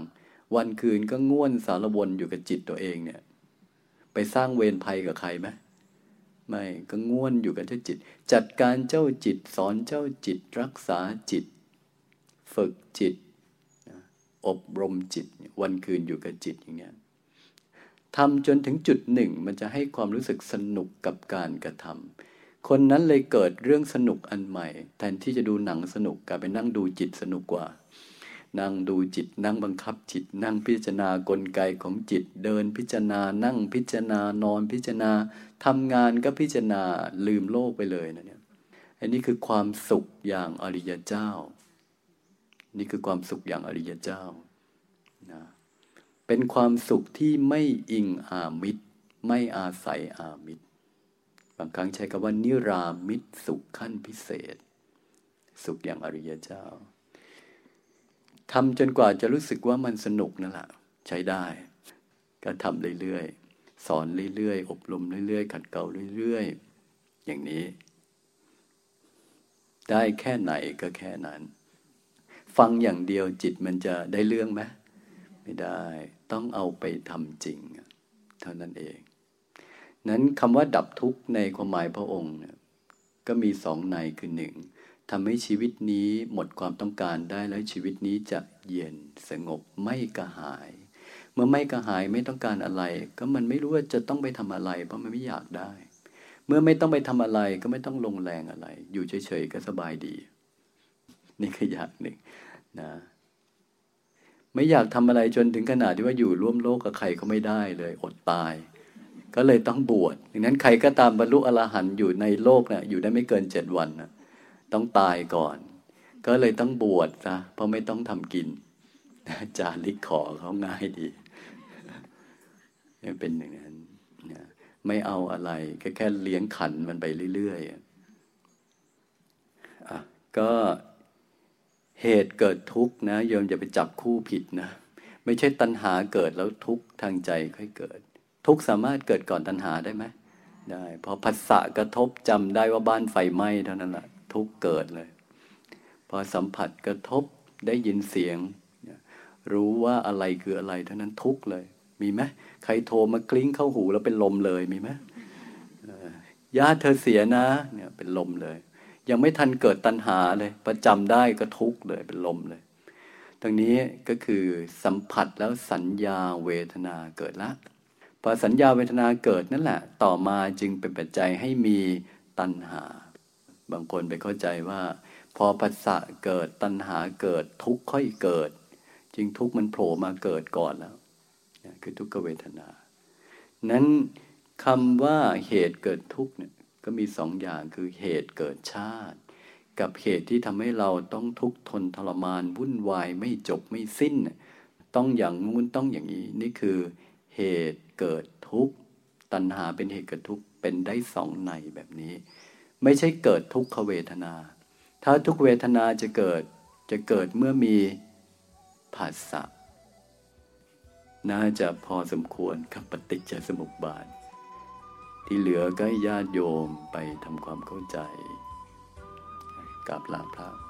วันคืนก็ง่วนสารวนอยู่กับจิตตัวเองเนี่ย ไปสร้างเวรภัยกับใครไหม ไม่ก็ง่วนอยู่กับเจ้าจิต จัดการเจ้าจิต สอนเจ้าจิต รักษาจิต ฝึกจิต อบรมจิต วันคืนอยู่กับจิตอย่างเงี้ยทำจนถึงจุดหนึ่ง มันจะให้ความรู้สึกสนุกกับการกระทำคนนั้นเลยเกิดเรื่องสนุกอันใหม่ แทนที่จะดูหนังสนุกกลายเป็นนั่งดูจิตสนุกกว่า นั่งดูจิตนั่งบังคับจิต นั่งพิจารณากลไกของจิต เดินพิจารณา นั่งพิจารณานอนพิจารณาทำงานก็พิจารณาลืมโลกไปเลยนะเนี่ยอันนี้คือความสุขอย่างอริยเจ้า นี่คือความสุขอย่างอริยเจ้านะเป็นความสุขที่ไม่อิงอามิตร ไม่อาศัยอามิตร บางครั้งใช้คำว่านิรามิตสุขขั้นพิเศษ สุขอย่างอริยเจ้า ทำจนกว่าจะรู้สึกว่ามันสนุกนั่นแหละใช้ได้ ก็ทำเรื่อยๆ สอนเรื่อยๆ อบรมเรื่อยๆ ขัดเกลาเรื่อยๆ อย่างนี้ ได้แค่ไหนก็แค่นั้น ฟังอย่างเดียวจิตมันจะได้เรื่องไหมไม่ได้ ต้องเอาไปทำจริง เท่านั้นเอง นั้นคำว่าดับทุกข์ในความหมายพระองค์ก็มีสองในคือหนึ่ง ทำให้ชีวิตนี้หมดความต้องการได้แล้วชีวิตนี้จะเย็นสงบไม่กระหาย เมื่อไม่กระหายไม่ต้องการอะไร ก็มันไม่รู้ว่าจะต้องไปทำอะไร เพราะมันไม่อยากได้ เมื่อไม่ต้องไปทำอะไรก็ไม่ต้องลงแรงอะไร อยู่เฉยๆก็สบายดี นี่คืออย่างหนึ่งนะไม่อยากทำอะไรจนถึงขนาดที่ว่าอยู่ร่วมโลกกับใครก็ไม่ได้เลยอดตาย ก็เลยต้องบวชดังนั้นใครก็ตามบรรลุอรหันต์อยู่ในโลกเนะ่ยอยู่ได้ไม่เกินเจ็ดวันนะ ต้องตายก่อน ก็เลยต้องบวชซะเพราะไม่ต้องทำกินจาริกขอเขาง่ายดีเป็นอย่างนั้นนะไม่เอาอะไรแค่แค่เลี้ยงขันมันไปเรื่อยๆอะก็เหตุเกิดทุกข์นะโยมอย่าไปจับคู่ผิดนะ ไม่ใช่ตัณหาเกิดแล้วทุกข์ทางใจค่อยเกิด ทุกข์สามารถเกิดก่อนตัณหาได้ไหมได้พอผัสสะกระทบจำได้ว่าบ้านไฟไหม้เท่านั้นแหละ ทุกเกิดเลย พอสัมผัสกระทบได้ยินเสียง รู้ว่าอะไรคืออะไรเท่านั้นทุกเลย มีไหมใครโทรมากลิ้งเข้าหูแล้วเป็นลมเลยมีไหมญาติเธอเสียนะเนี่ยเป็นลมเลย ยังไม่ทันเกิดตัณหาเลย ประจำได้ก็ทุกเลยเป็นลมเลยตรงนี้ก็คือสัมผัสแล้วสัญญาเวทนาเกิดละพอสัญญาเวทนาเกิดนั่นแหละ ต่อมาจึงเป็นปัจจัยให้มีตัณหา บางคนไปเข้าใจว่า พอภาษะเกิดตัณหาเกิดทุกข์ค่อยเกิด จริงทุกข์มันโผล่มาเกิดก่อนแล้วคือทุกขเวทนา นั้นคำว่าเหตุเกิดทุกข์เนี่ยก็มีสองอย่างคือเหตุเกิดชาติ กับเหตุที่ทำให้เราต้องทุกข์ทนทรมานวุ่นวายไม่จบไม่สิ้น ต้องอย่างงู้นต้องอย่างนี้ นี่คือเหตุเกิดทุกข์ตัณหาเป็นเหตุเกิดทุกข์เป็นได้สองในแบบนี้ ไม่ใช่เกิดทุกขเวทนา ถ้าทุกเวทนาจะเกิดจะเกิดเมื่อมีผัสสะน่าจะพอสมควรกับปฏิจจสมุปบาท ที่เหลือก็ญาติโยมไปทำความเข้าใจกับลาพระ